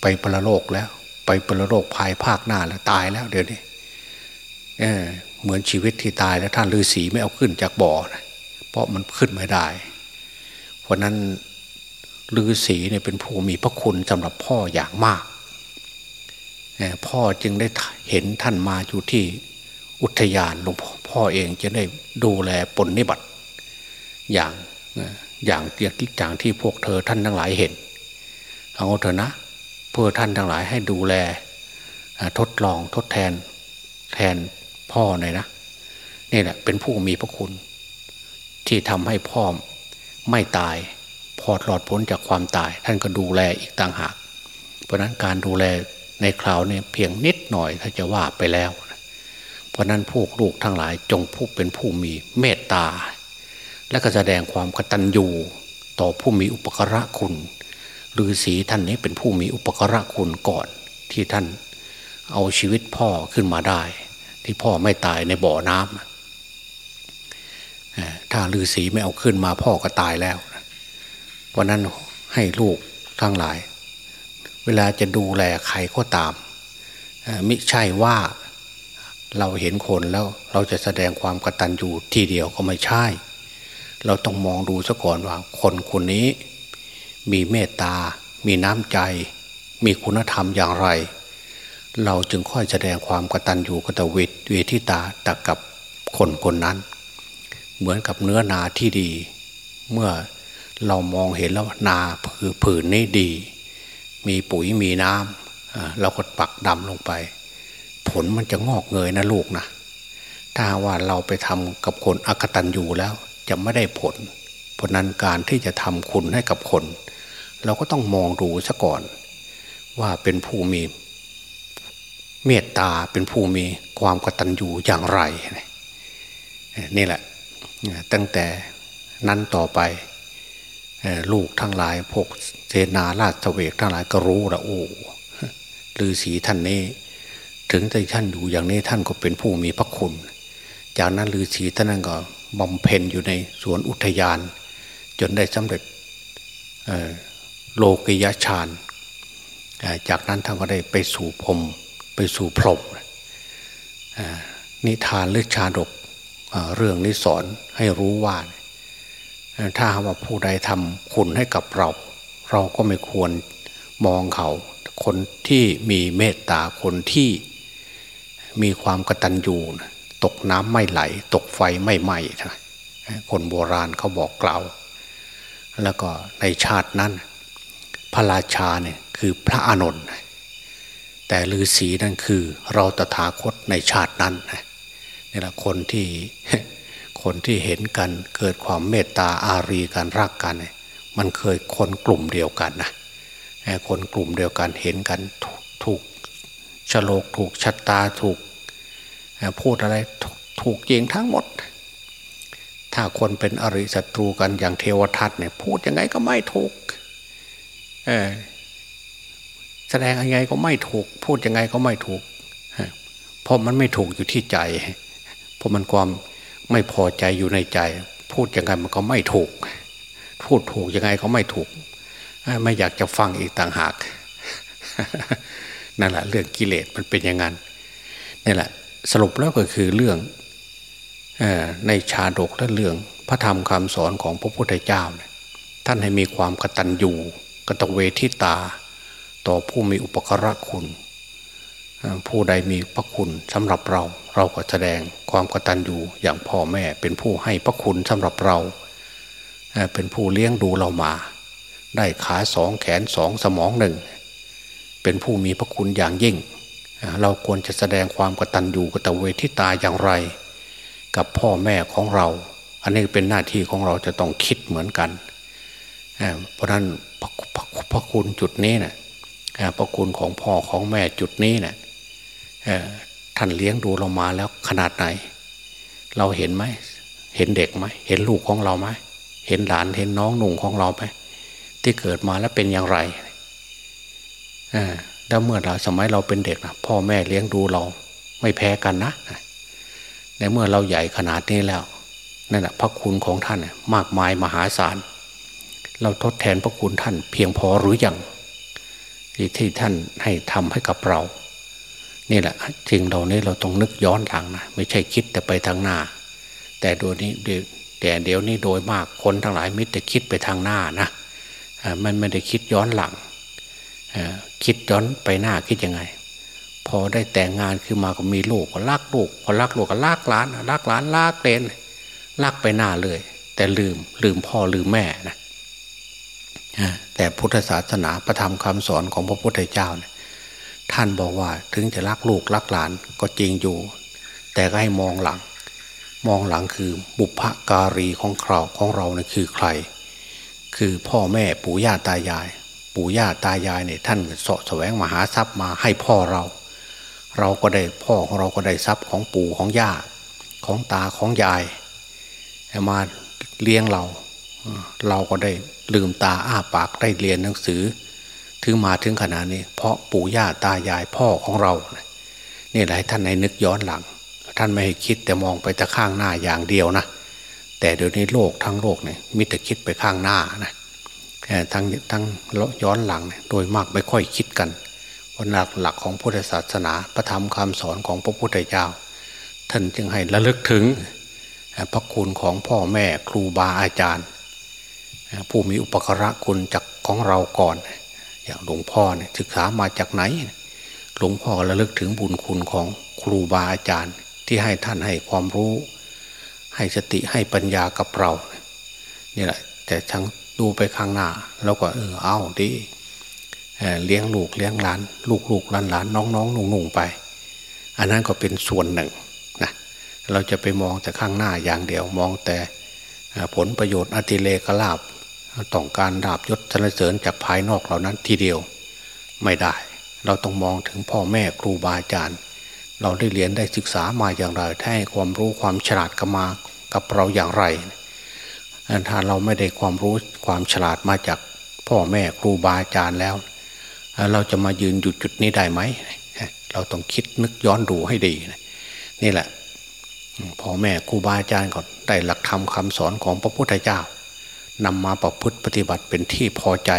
ไปปรโลกแล้ว ไปปรโรคภายภาคหน้าแล้วตายแล้ว เดี๋ยวนี้เเหมือนชีวิตที่ตายแล้วท่านฤาษีไม่เอาขึ้นจากบ่อนะเพราะมันขึ้นไม่ได้ เพราะนั้นฤาษีเนี่ยเป็นผู้มีพระคุณสำหรับพ่ออย่างมาก พ่อจึงได้เห็นท่านมาอยู่ที่อุทยานหลวงพ่อเองจะได้ดูแลปนนิบัติอย่างอย่างอย่างที่พวกเธอท่านทั้งหลายเห็นเอาเถอะนะเพื่อท่านทั้งหลายให้ดูแลทดลองทดแทนแทนพ่อหน่อยนะนี่แหละเป็นผู้มีพระคุณ ที่ทำให้พ่อไม่ตายพอดหลอดพ้นจากความตาย ท่านก็ดูแลอีกต่างหาก เพราะนั้นการดูแล ในคราวนี้เพียงนิดหน่อยถ้าจะว่าไปแล้ว เพราะนั้นพวกลูกทั้งหลายจงผู้เป็นผู้มีเมตตา และก็แสดงความกตัญญูต่อผู้มีอุปการะคุณฤาษีท่านนี้เป็นผู้มีอุปกระคุณก่อนที่ท่านเอาชีวิตพ่อขึ้นมาได้ ที่พ่อไม่ตายในบ่อน้ำถ้าฤาษีไม่เอาขึ้นมาพ่อก็ตายแล้วเพราะนั้นให้ลูกทั้งหลาย เวลาจะดูแลใครก็ตามมิใช่ว่าเราเห็นคนแล้วเราจะแสดงความกตัญญูทีเดียวก็ไม่ใช่ เราต้องมองดูซะก่อนว่า คนคนนี้ มีเมตตา มีน้ำใจ มีคุณธรรมอย่างไร เราจึงค่อยแสดงความกตัญญูกตเวทเวทิตาตักกับคนคนนั้น เหมือนกับเนื้อนาที่ดี เมื่อเรามองเห็นแล้วนาผือผืนนี้ดี มีปุ๋ยมีน้ำเราก็ปักดำลงไป ผลมันจะงอกเงยนะลูกนะถ้าว่าเราไปทำกับคนอกตันอยู่แล้ว จะไม่ได้ผล เพราะนั้นการที่จะทำคุณให้กับคน เราก็ต้องมองดูซะก่อน ว่าเป็นผู้มีเมตตาเป็นผู้มีความกตัญญูอย่างไร นี่แหละตั้งแต่นั้นต่อไป ลูกทั้งหลายพวกเสนาราชเวกทั้งหลายก็รู้ละโอ้ฤาษีท่านนี้ ถึงแต่ท่านอยู่อย่างนี้ท่านก็เป็นผู้มีพระคุณ จากนั้นฤาษีท่านนั้นก็บำเพ็ญอยู่ในสวนอุทยาน จนได้สำเร็จโลกิยฌานจากนั้นท่านก็ได้ไปสู่พรมไปสู่พรหมนิทานหรือชาดกเรื่องนี้สอนให้รู้ว่า ถ้าว่าผู้ใดทำคุณให้กับเรา เราก็ไม่ควรมองเขา คนที่มีเมตตาคนที่มีความกตัญญูตกน้ำไม่ไหล ตกไฟไม่ไหม้คนโบราณเขาบอกกล่าว แล้วก็ในชาตินั้น พระราชาเนี่ยคือพระอานนท์แต่ฤาษีนั่นคือเราตถาคตในชาตินั้นนี่แหละคนที่ คนที่เห็นกันเกิดความเมตตาอารีกันรักกันมันเคยคนกลุ่มเดียวกันนะคนกลุ่มเดียวกันเห็นกันถูกฉลกถูกชัตตาถูกพูดอะไรถูกเยงทั้งหมด ถ้าคนเป็นอริศัตรูกันอย่างเทวทัตเนี่ยพูดยังไงก็ไม่ถูกแสดงยังไงก็ไม่ถูก พูดยังไงก็ไม่ถูกเพราะมันไม่ถูกอยู่ที่ใจ เพราะมันความ ไม่พอใจอยู่ในใจ พูดยังไงมันก็ไม่ถูก พูดถูกยังไงก็ไม่ถูก ไม่อยากจะฟังอีกต่างหาก นั่นแหละเรื่องกิเลสมันเป็นอย่างนั้นนี่แหละ สรุปแล้วก็คือเรื่องในชาดกและเรื่อง พระธรรมคำสอนของพระพุทธเจ้า ท่านให้มีความกตัญญูกตเวทิตา ต่อผู้มีอุปกระคุณ ผู้ใดมีพระคุณสำหรับเราเราก็แสดงความกตัญญูอย่างพ่อแม่เป็นผู้ให้พระคุณสำหรับเรา เป็นผู้เลี้ยงดูเรามา ได้ขาสองแขนสองสมองหนึ่ง เป็นผู้มีพระคุณอย่างยิ่ง เราควรจะแสดงความกตัญญูกตเวทิตาอย่างไร กับพ่อแม่ของเรา อันนี้เป็นหน้าที่ของเราจะต้องคิดเหมือนกัน เพราะนั้นพระคุณจุดนี้นะพระคุณของพ่อของแม่จุดนี้นะ ท่านเลี้ยงดูเรามาแล้วขนาดไหน เราเห็นไหม เห็นเด็กไหม เห็นลูกของเราไหม เห็นหลาน เห็นน้องหนุ่งของเราไหม ที่เกิดมาแล้วเป็นอย่างไรแล้วเมื่อเราสมัยเราเป็นเด็กนะพ่อแม่เลี้ยงดูเรา ไม่แพ้กันนะ ในเมื่อเราใหญ่ขนาดนี้แล้วนั่นแหะพระคุณของท่านมากมายมหาศาล เราทดแทนพระคุณท่านเพียงพอหรือยังที่ท่านให้ทำให้กับเรา นี่แหละสิ่งเหล่านี้เราต้องนึกย้อนหลังนะไม่ใช่คิดแต่ไปทางหน้า แต่โดยนี้แต่เดี๋ยวนี้โดยมากคนทั้งหลายมิแต่คิดไปทางหน้านะมันไม่ได้คิดย้อนหลังคิดย้อนไปหน้าคิดยังไง พอได้แต่งงานคือมาก็มีลูกก็รักลูกพอรักลูกก็รักหลานรักหลานรักเลนรักไปหน้าเลย แต่ลืมลืมพ่อลืมแม่นะแต่พุทธศาสนาประธรรมคำสอนของพระพุทธเจ้าเนี่ย ท่านบอกว่าถึงจะรักลูกรักหลานก็จริงอยู่ แต่ก็ให้มองหลัง มองหลังคือบุพการีของเราของเราเนี่ยคือใคร คือพ่อแม่ปู่ย่าตายาย ปู่ย่าตายายเนี่ยท่านสาะแสวงมาหาทรัพย์มาให้พ่อเรา เราก็ได้พ่อของเราก็ได้ทรัพย์ของปู่ของย่าของตาของยายมาเลี้ยงเรา เราก็ได้ลืมตาอ้าปากได้เรียนหนังสือ ถึงมาถึงขนาดนี้ เพราะปู่ย่าตายายพ่อของเรานี่แหละท่านในนึกย้อนหลัง ท่านไม่ให้คิดแต่มองไปแต่ข้างหน้าอย่างเดียวนะแต่เดี๋ยวนี้โลกทั้งโลกเนี่ยมิแต่คิดไปข้างหน้านะทั้งทั้งย้อนหลังโดยมากไม่ค่อยคิดกันวันหลักหลักของพุทธศาสนาประธรรมคำสอนของพระพุทธเจ้าท่านจึงให้ระลึกถึงพระคุณของพ่อแม่ครูบาอาจารย์ ผู้มีอุปการะคุณจากของเราก่อน อย่างหลวงพ่อเนี่ยศึกษามาจากไหน หลวงพ่อระลึกถึงบุญคุณของครูบาอาจารย์ ที่ให้ท่านให้ความรู้ ให้สติให้ปัญญากับเรานี่แหละ แต่ทั้งดูไปข้างหน้า แล้วก็เออเอาดีเลี้ยงลูกเลี้ยงหลาน ลูกลูกหลานหลานน้องน้องนุ่งนุ่งไป อันนั้นก็เป็นส่วนหนึ่งนะเราจะไปมองแต่ข้างหน้าอย่างเดียวมองแต่ผลประโยชน์อติเลกลาบ ต้องการดาบยศสนเสริญจากภายนอกเหล่านั้นทีเดียวไม่ได้ เราต้องมองถึงพ่อแม่ครูบาอาจารย์ เราได้เรียนได้ศึกษามาอย่างไรให้ความรู้ความฉลาดกับมากับเราอย่างไรถ้าเราไม่ได้ความรู้ความฉลาดมาจากพ่อแม่ครูบาอาจารย์แล้ว เราจะมายืนอยู่จุดนี้ได้ไหม เราต้องคิดนึกย้อนดูให้ดีนี่แหละพ่อแม่ครูบาอาจารย์ก็ได้หลักธรรมคาสอนของพระพุทธเจ้า นำมาประพฤติปฏิบัติเป็นที่พอใจ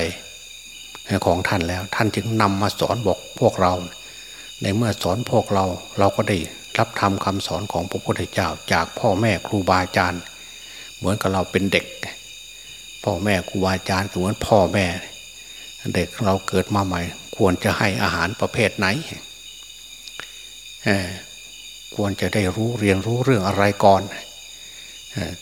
ของท่านแล้ว ท่านจึงนำมาสอนบอกพวกเรา ในเมื่อสอนพวกเราเราก็ได้รับธรรมคาสอนของพระพุทธเจ้าจากพ่อแม่ครูบาอาจารย์ เหมือนกับเราเป็นเด็ก พ่อแม่ครูบาอาจารย์เหมือนพ่อแม่ เด็กเราเกิดมาใหม่ ควรจะให้อาหารประเภทไหนควรจะได้รู้เรียนรู้เรื่องอะไรก่อน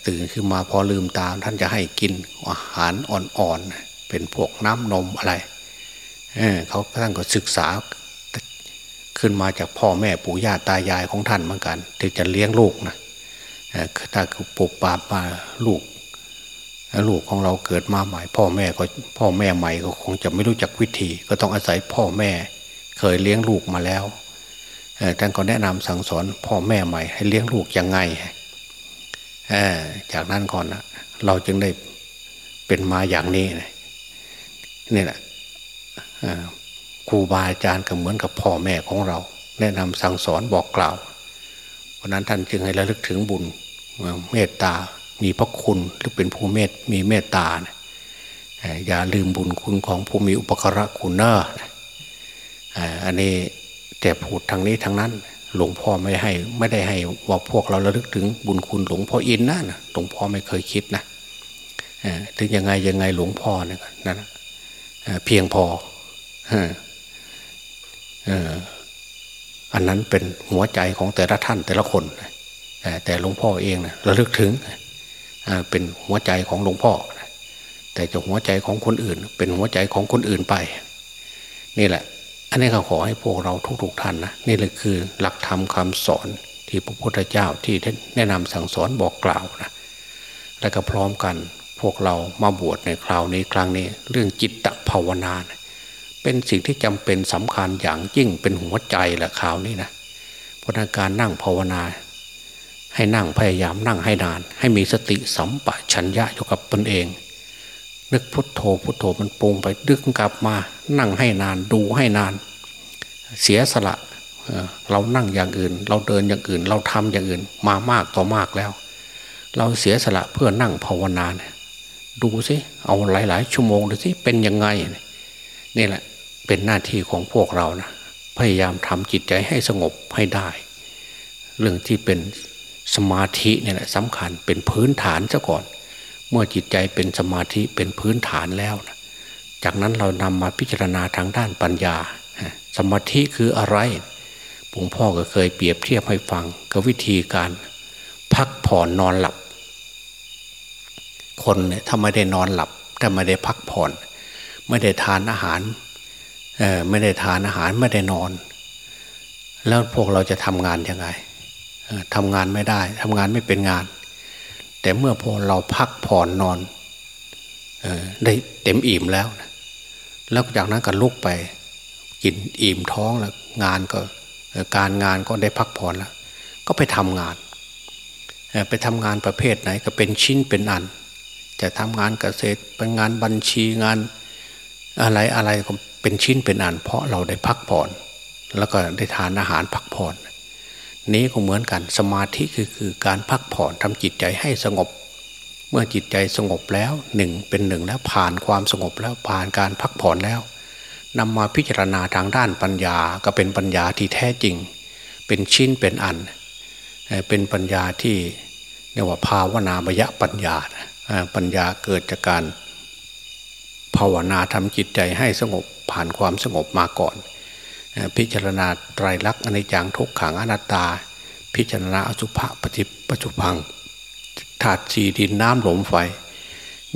ตื่นขึ้นมาพอลืมตาท่านจะให้กินอาหารอ่อนๆ เป็นพวกน้ำนมอะไรเเขาท่านก็ศึกษาขึ้นมาจากพ่อแม่ปู่ย่าตายายของท่านเหมือนกันที่จะเลี้ยงลูกนะถ้าปลูกป่ามาลูกลูกของเราเกิดมาใหม่ พ่อแม่ก็พ่อแม่ใหม่ก็คงจะไม่รู้จักวิธี ก็ต้องอาศัยพ่อแม่เคยเลี้ยงลูกมาแล้วท่านก็แนะนำสั่งสอนพ่อแม่ใหม่ให้เลี้ยงลูกยังไง จากนั้นก่อนนะเราจึงได้เป็นมาอย่างนี้นี่แหละครูบาอาจารย์ก็เหมือนกับพ่อแม่ของเรา แนะนำสั่งสอนบอกกล่าว เพราะนั้นท่านจึงให้ระลึกถึงบุญเมตตา มีพระคุณหรือเป็นผู้เมตมีเมตตานะอย่าลืมบุญคุณของผู้มีอุปการะคุณเนออันนี้แต่พูดทางนี้ทางนั้น หลวงพ่อไม่ให้ไม่ได้ให้ว่าพวกเราระลึกถึงบุญคุณหลวงพ่ออินนะนะหลวงพ่อไม่เคยคิดนะถึงยังไงยังไงหลวงพ่อเนี่ยนั่นเพียงพออันนั้นเป็นหัวใจของแต่ละท่านแต่ละคนแต่หลวงพ่อเองนะระลึกถึงเป็นหัวใจของหลวงพ่อ แต่จะหัวใจของคนอื่น เป็นหัวใจของคนอื่นไป นี่แหละ อันนี้เขาขอให้พวกเราทุกๆท่านนะนี่เลยคือหลักธรรมคาสอนที่พระพุทธเจ้าที่แนะนำสั่งสอนบอกกล่าวนะและก็พร้อมกันพวกเรามาบวชในคราวนี้ครั้งนี้ เรื่องจิตตภาวนานะเป็นสิ่งที่จำเป็นสำคัญอย่างยิ่งเป็นหัวใจแหละคราวนี้นะเพราะการนั่งภาวนา ให้นั่งพยายามนั่งให้นาน ให้มีสติสัมปชัญญะอยู่กับตนเอง นึกพุทโธพุทโธมันปรุงไปดึกกลับมา นั่งให้นานดูให้นาน เสียสละเรานั่งอย่างอื่น เราเดินอย่างอื่น เราทำอย่างอื่น มามากต่อมากแล้ว เราเสียสละเพื่อนั่งภาวนาเนี่ยดูสิเอาหลาย ๆ ชั่วโมงดูสิเป็นยังไงนี่แหละเป็นหน้าที่ของพวกเรานะพยายามทำจิตใจให้สงบให้ได้ เรื่องที่เป็นสมาธิเนี่ยแหละสำคัญเป็นพื้นฐานซะก่อน เมื่อจิตใจเป็นสมาธิเป็นพื้นฐานแล้วนะจากนั้นเรานำมาพิจารณาทางด้านปัญญา สมาธิคืออะไรหลวงพ่อก็เคยเปรียบเทียบให้ฟังกับวิธีการ พักผ่อนนอนหลับ คนเนี่ยถ้าไม่ได้นอนหลับถ้าไม่ได้พักผ่อน ไม่ได้ทานอาหารไม่ได้ทานอาหารไม่ได้นอน แล้วพวกเราจะทำงานยังไงทำงานไม่ได้ทำงานไม่เป็นงาน แต่เมื่อพอเราพักผ่อนนอนออได้เต็มอิ่มแล้วนะแล้วจากนั้นก็ลุกไป กินอิ่มท้องแล้วงานก็การงานก็ได้พักผ่อนแล้ว ก็ไปทำงาน ไปทำงานประเภทไหนก็เป็นชิ้นเป็นอัน จะทำงานเกษตรเป็นงานบัญชีงานอะไรอะไรก็เป็นชิ้นเป็นอัน เพราะเราได้พักผ่อน แล้วก็ได้ทานอาหารพักผ่อน นี้ก็เหมือนกันสมาธิคือคือการพักผ่อนทำจิตใจให้สงบ เมื่อจิตใจสงบแล้วหนึ่งเป็นหนึ่งแล้วผ่านความสงบแล้วผ่านการพักผ่อนแล้วนำมาพิจารณาทางด้านปัญญาก็เป็นปัญญาที่แท้จริง เป็นชิ้นเป็นอัน เป็นปัญญาที่เรียกว่าภาวนามยปัญญาปัญญาเกิดจากการภาวนาทำจิตใจให้สงบผ่านความสงบมาก่อน พิจารณาไตรลักษณ์อนิจจังทุกขังอนัตตา พิจารณาอสุภะปฏิปจุพังธาตุสีดินน้ำลมไฟ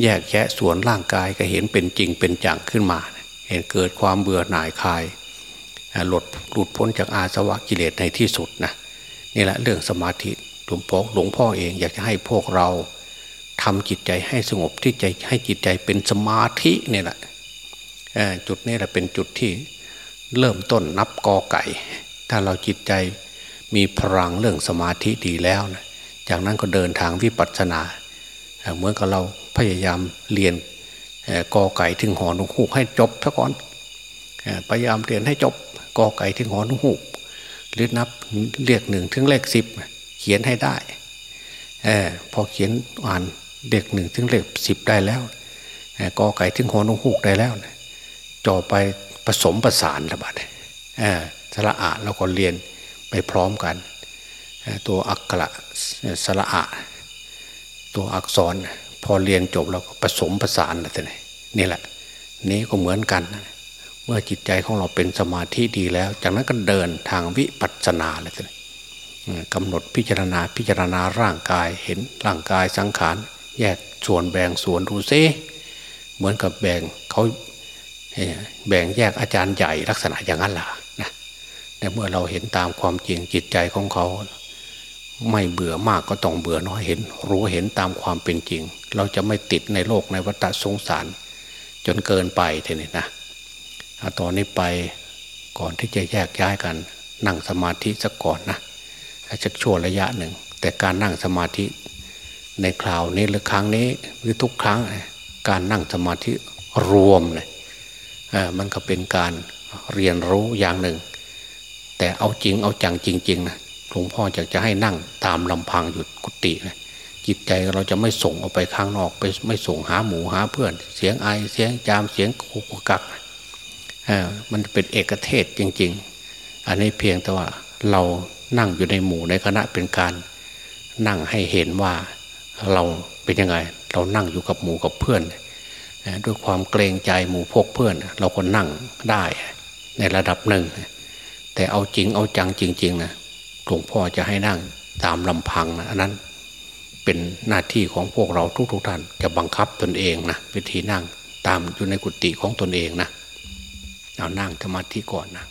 แยกแยะส่วนร่างกายก็เห็นเป็นจริงเป็นจังขึ้นมา เห็นเกิดความเบื่อหน่ายคลายหลุดหลุดพ้นจากอาสวะกิเลสในที่สุดนะนี่แหละเรื่องสมาธิหลวงพ่อหลวงพ่อเองอยากจะให้พวกเราทำจิตใจให้สงบที่ใจให้จิตใจเป็นสมาธินี่แหละจุดนี้แหละเป็นจุดที่ เริ่มต้นนับกอไก่ ถ้าเราจิตใจมีพลังเรื่องสมาธิดีแล้วนะจากนั้นก็เดินทางวิปัสสนาเหมือนกับเราพยายามเรียนกอไก่ถึงหอนุหูกให้จบซะก่อนพยายามเรียนให้จบกอไก่ถึงหอนุหูกหรือนับเลขหนึ่งถึงเลขสิบเขียนให้ได้อพอเขียนอ่านเลขหนึ่งถึงเลขสิบได้แล้วกอไก่ถึงหอนุหูกได้แล้ว จ่อไป ผสมประสานระบาดสระอะเราก็เรียนไปพร้อมกัน ตัวอักขระสระอะตัวอักษรพอเรียนจบเราก็ผสมประสานอะไรนี่แหละ นี้ก็เหมือนกัน เมื่อจิตใจของเราเป็นสมาธิดีแล้ว จากนั้นก็เดินทางวิปัสสนาเลยกำหนดพิจารณาพิจารณาร่างกายเห็นร่างกายสังขาร แยกส่วนแบ่งส่วนดูซิเหมือนกับแบ่งเขา แบ่งแยกอาจารย์ใหญ่ลักษณะอย่างนั้นล่ะนะแต่เมื่อเราเห็นตามความจริงจิตใจของเขา ไม่เบื่อมากก็ต้องเบื่อน้อยเห็น รู้เห็นตามความเป็นจริง เราจะไม่ติดในโลกในวัฏสงสาร จนเกินไปทีนี้นะตอนนี้ไปก่อนที่จะแยกย้ายกันนั่งสมาธิสักก่อนนะจะชั่วระยะหนึ่ง แต่การนั่งสมาธิในคราวนี้หรือครั้งนี้หรือทุกครั้ง การนั่งสมาธิรวมเลย มันก็เป็นการเรียนรู้อย่างหนึ่ง แต่เอาจริงเอาจังจริงๆนะหลวงพ่ออยากจะให้นั่งตามลำพังอยู่กุฏินะจิตใจเราจะไม่ส่งออกไปข้างนอกไปไม่ส่งหาหมูหาเพื่อน เสียงไอเสียงจามเสียงกุกกักมันเป็นเอกเทศจริง ๆ อันนี้เพียงแต่ว่าเรานั่งอยู่ในหมู่ในคณะเป็นการนั่งให้เห็นว่าเราเป็นยังไง เรานั่งอยู่กับหมู่กับเพื่อน ด้วยความเกรงใจหมู่พกเพื่อน เราคนนั่งได้ในระดับหนึ่ง แต่เอาจริงเอาจังจริงๆนะหลวงพ่อจะให้นั่งตามลำพังนะอันนั้นเป็นหน้าที่ของพวกเราทุกๆท่านจะบังคับตนเองนะวิธีนั่งตามอยู่ในกุฏิของตนเองนะเอานั่งสมาธิก่อนนะ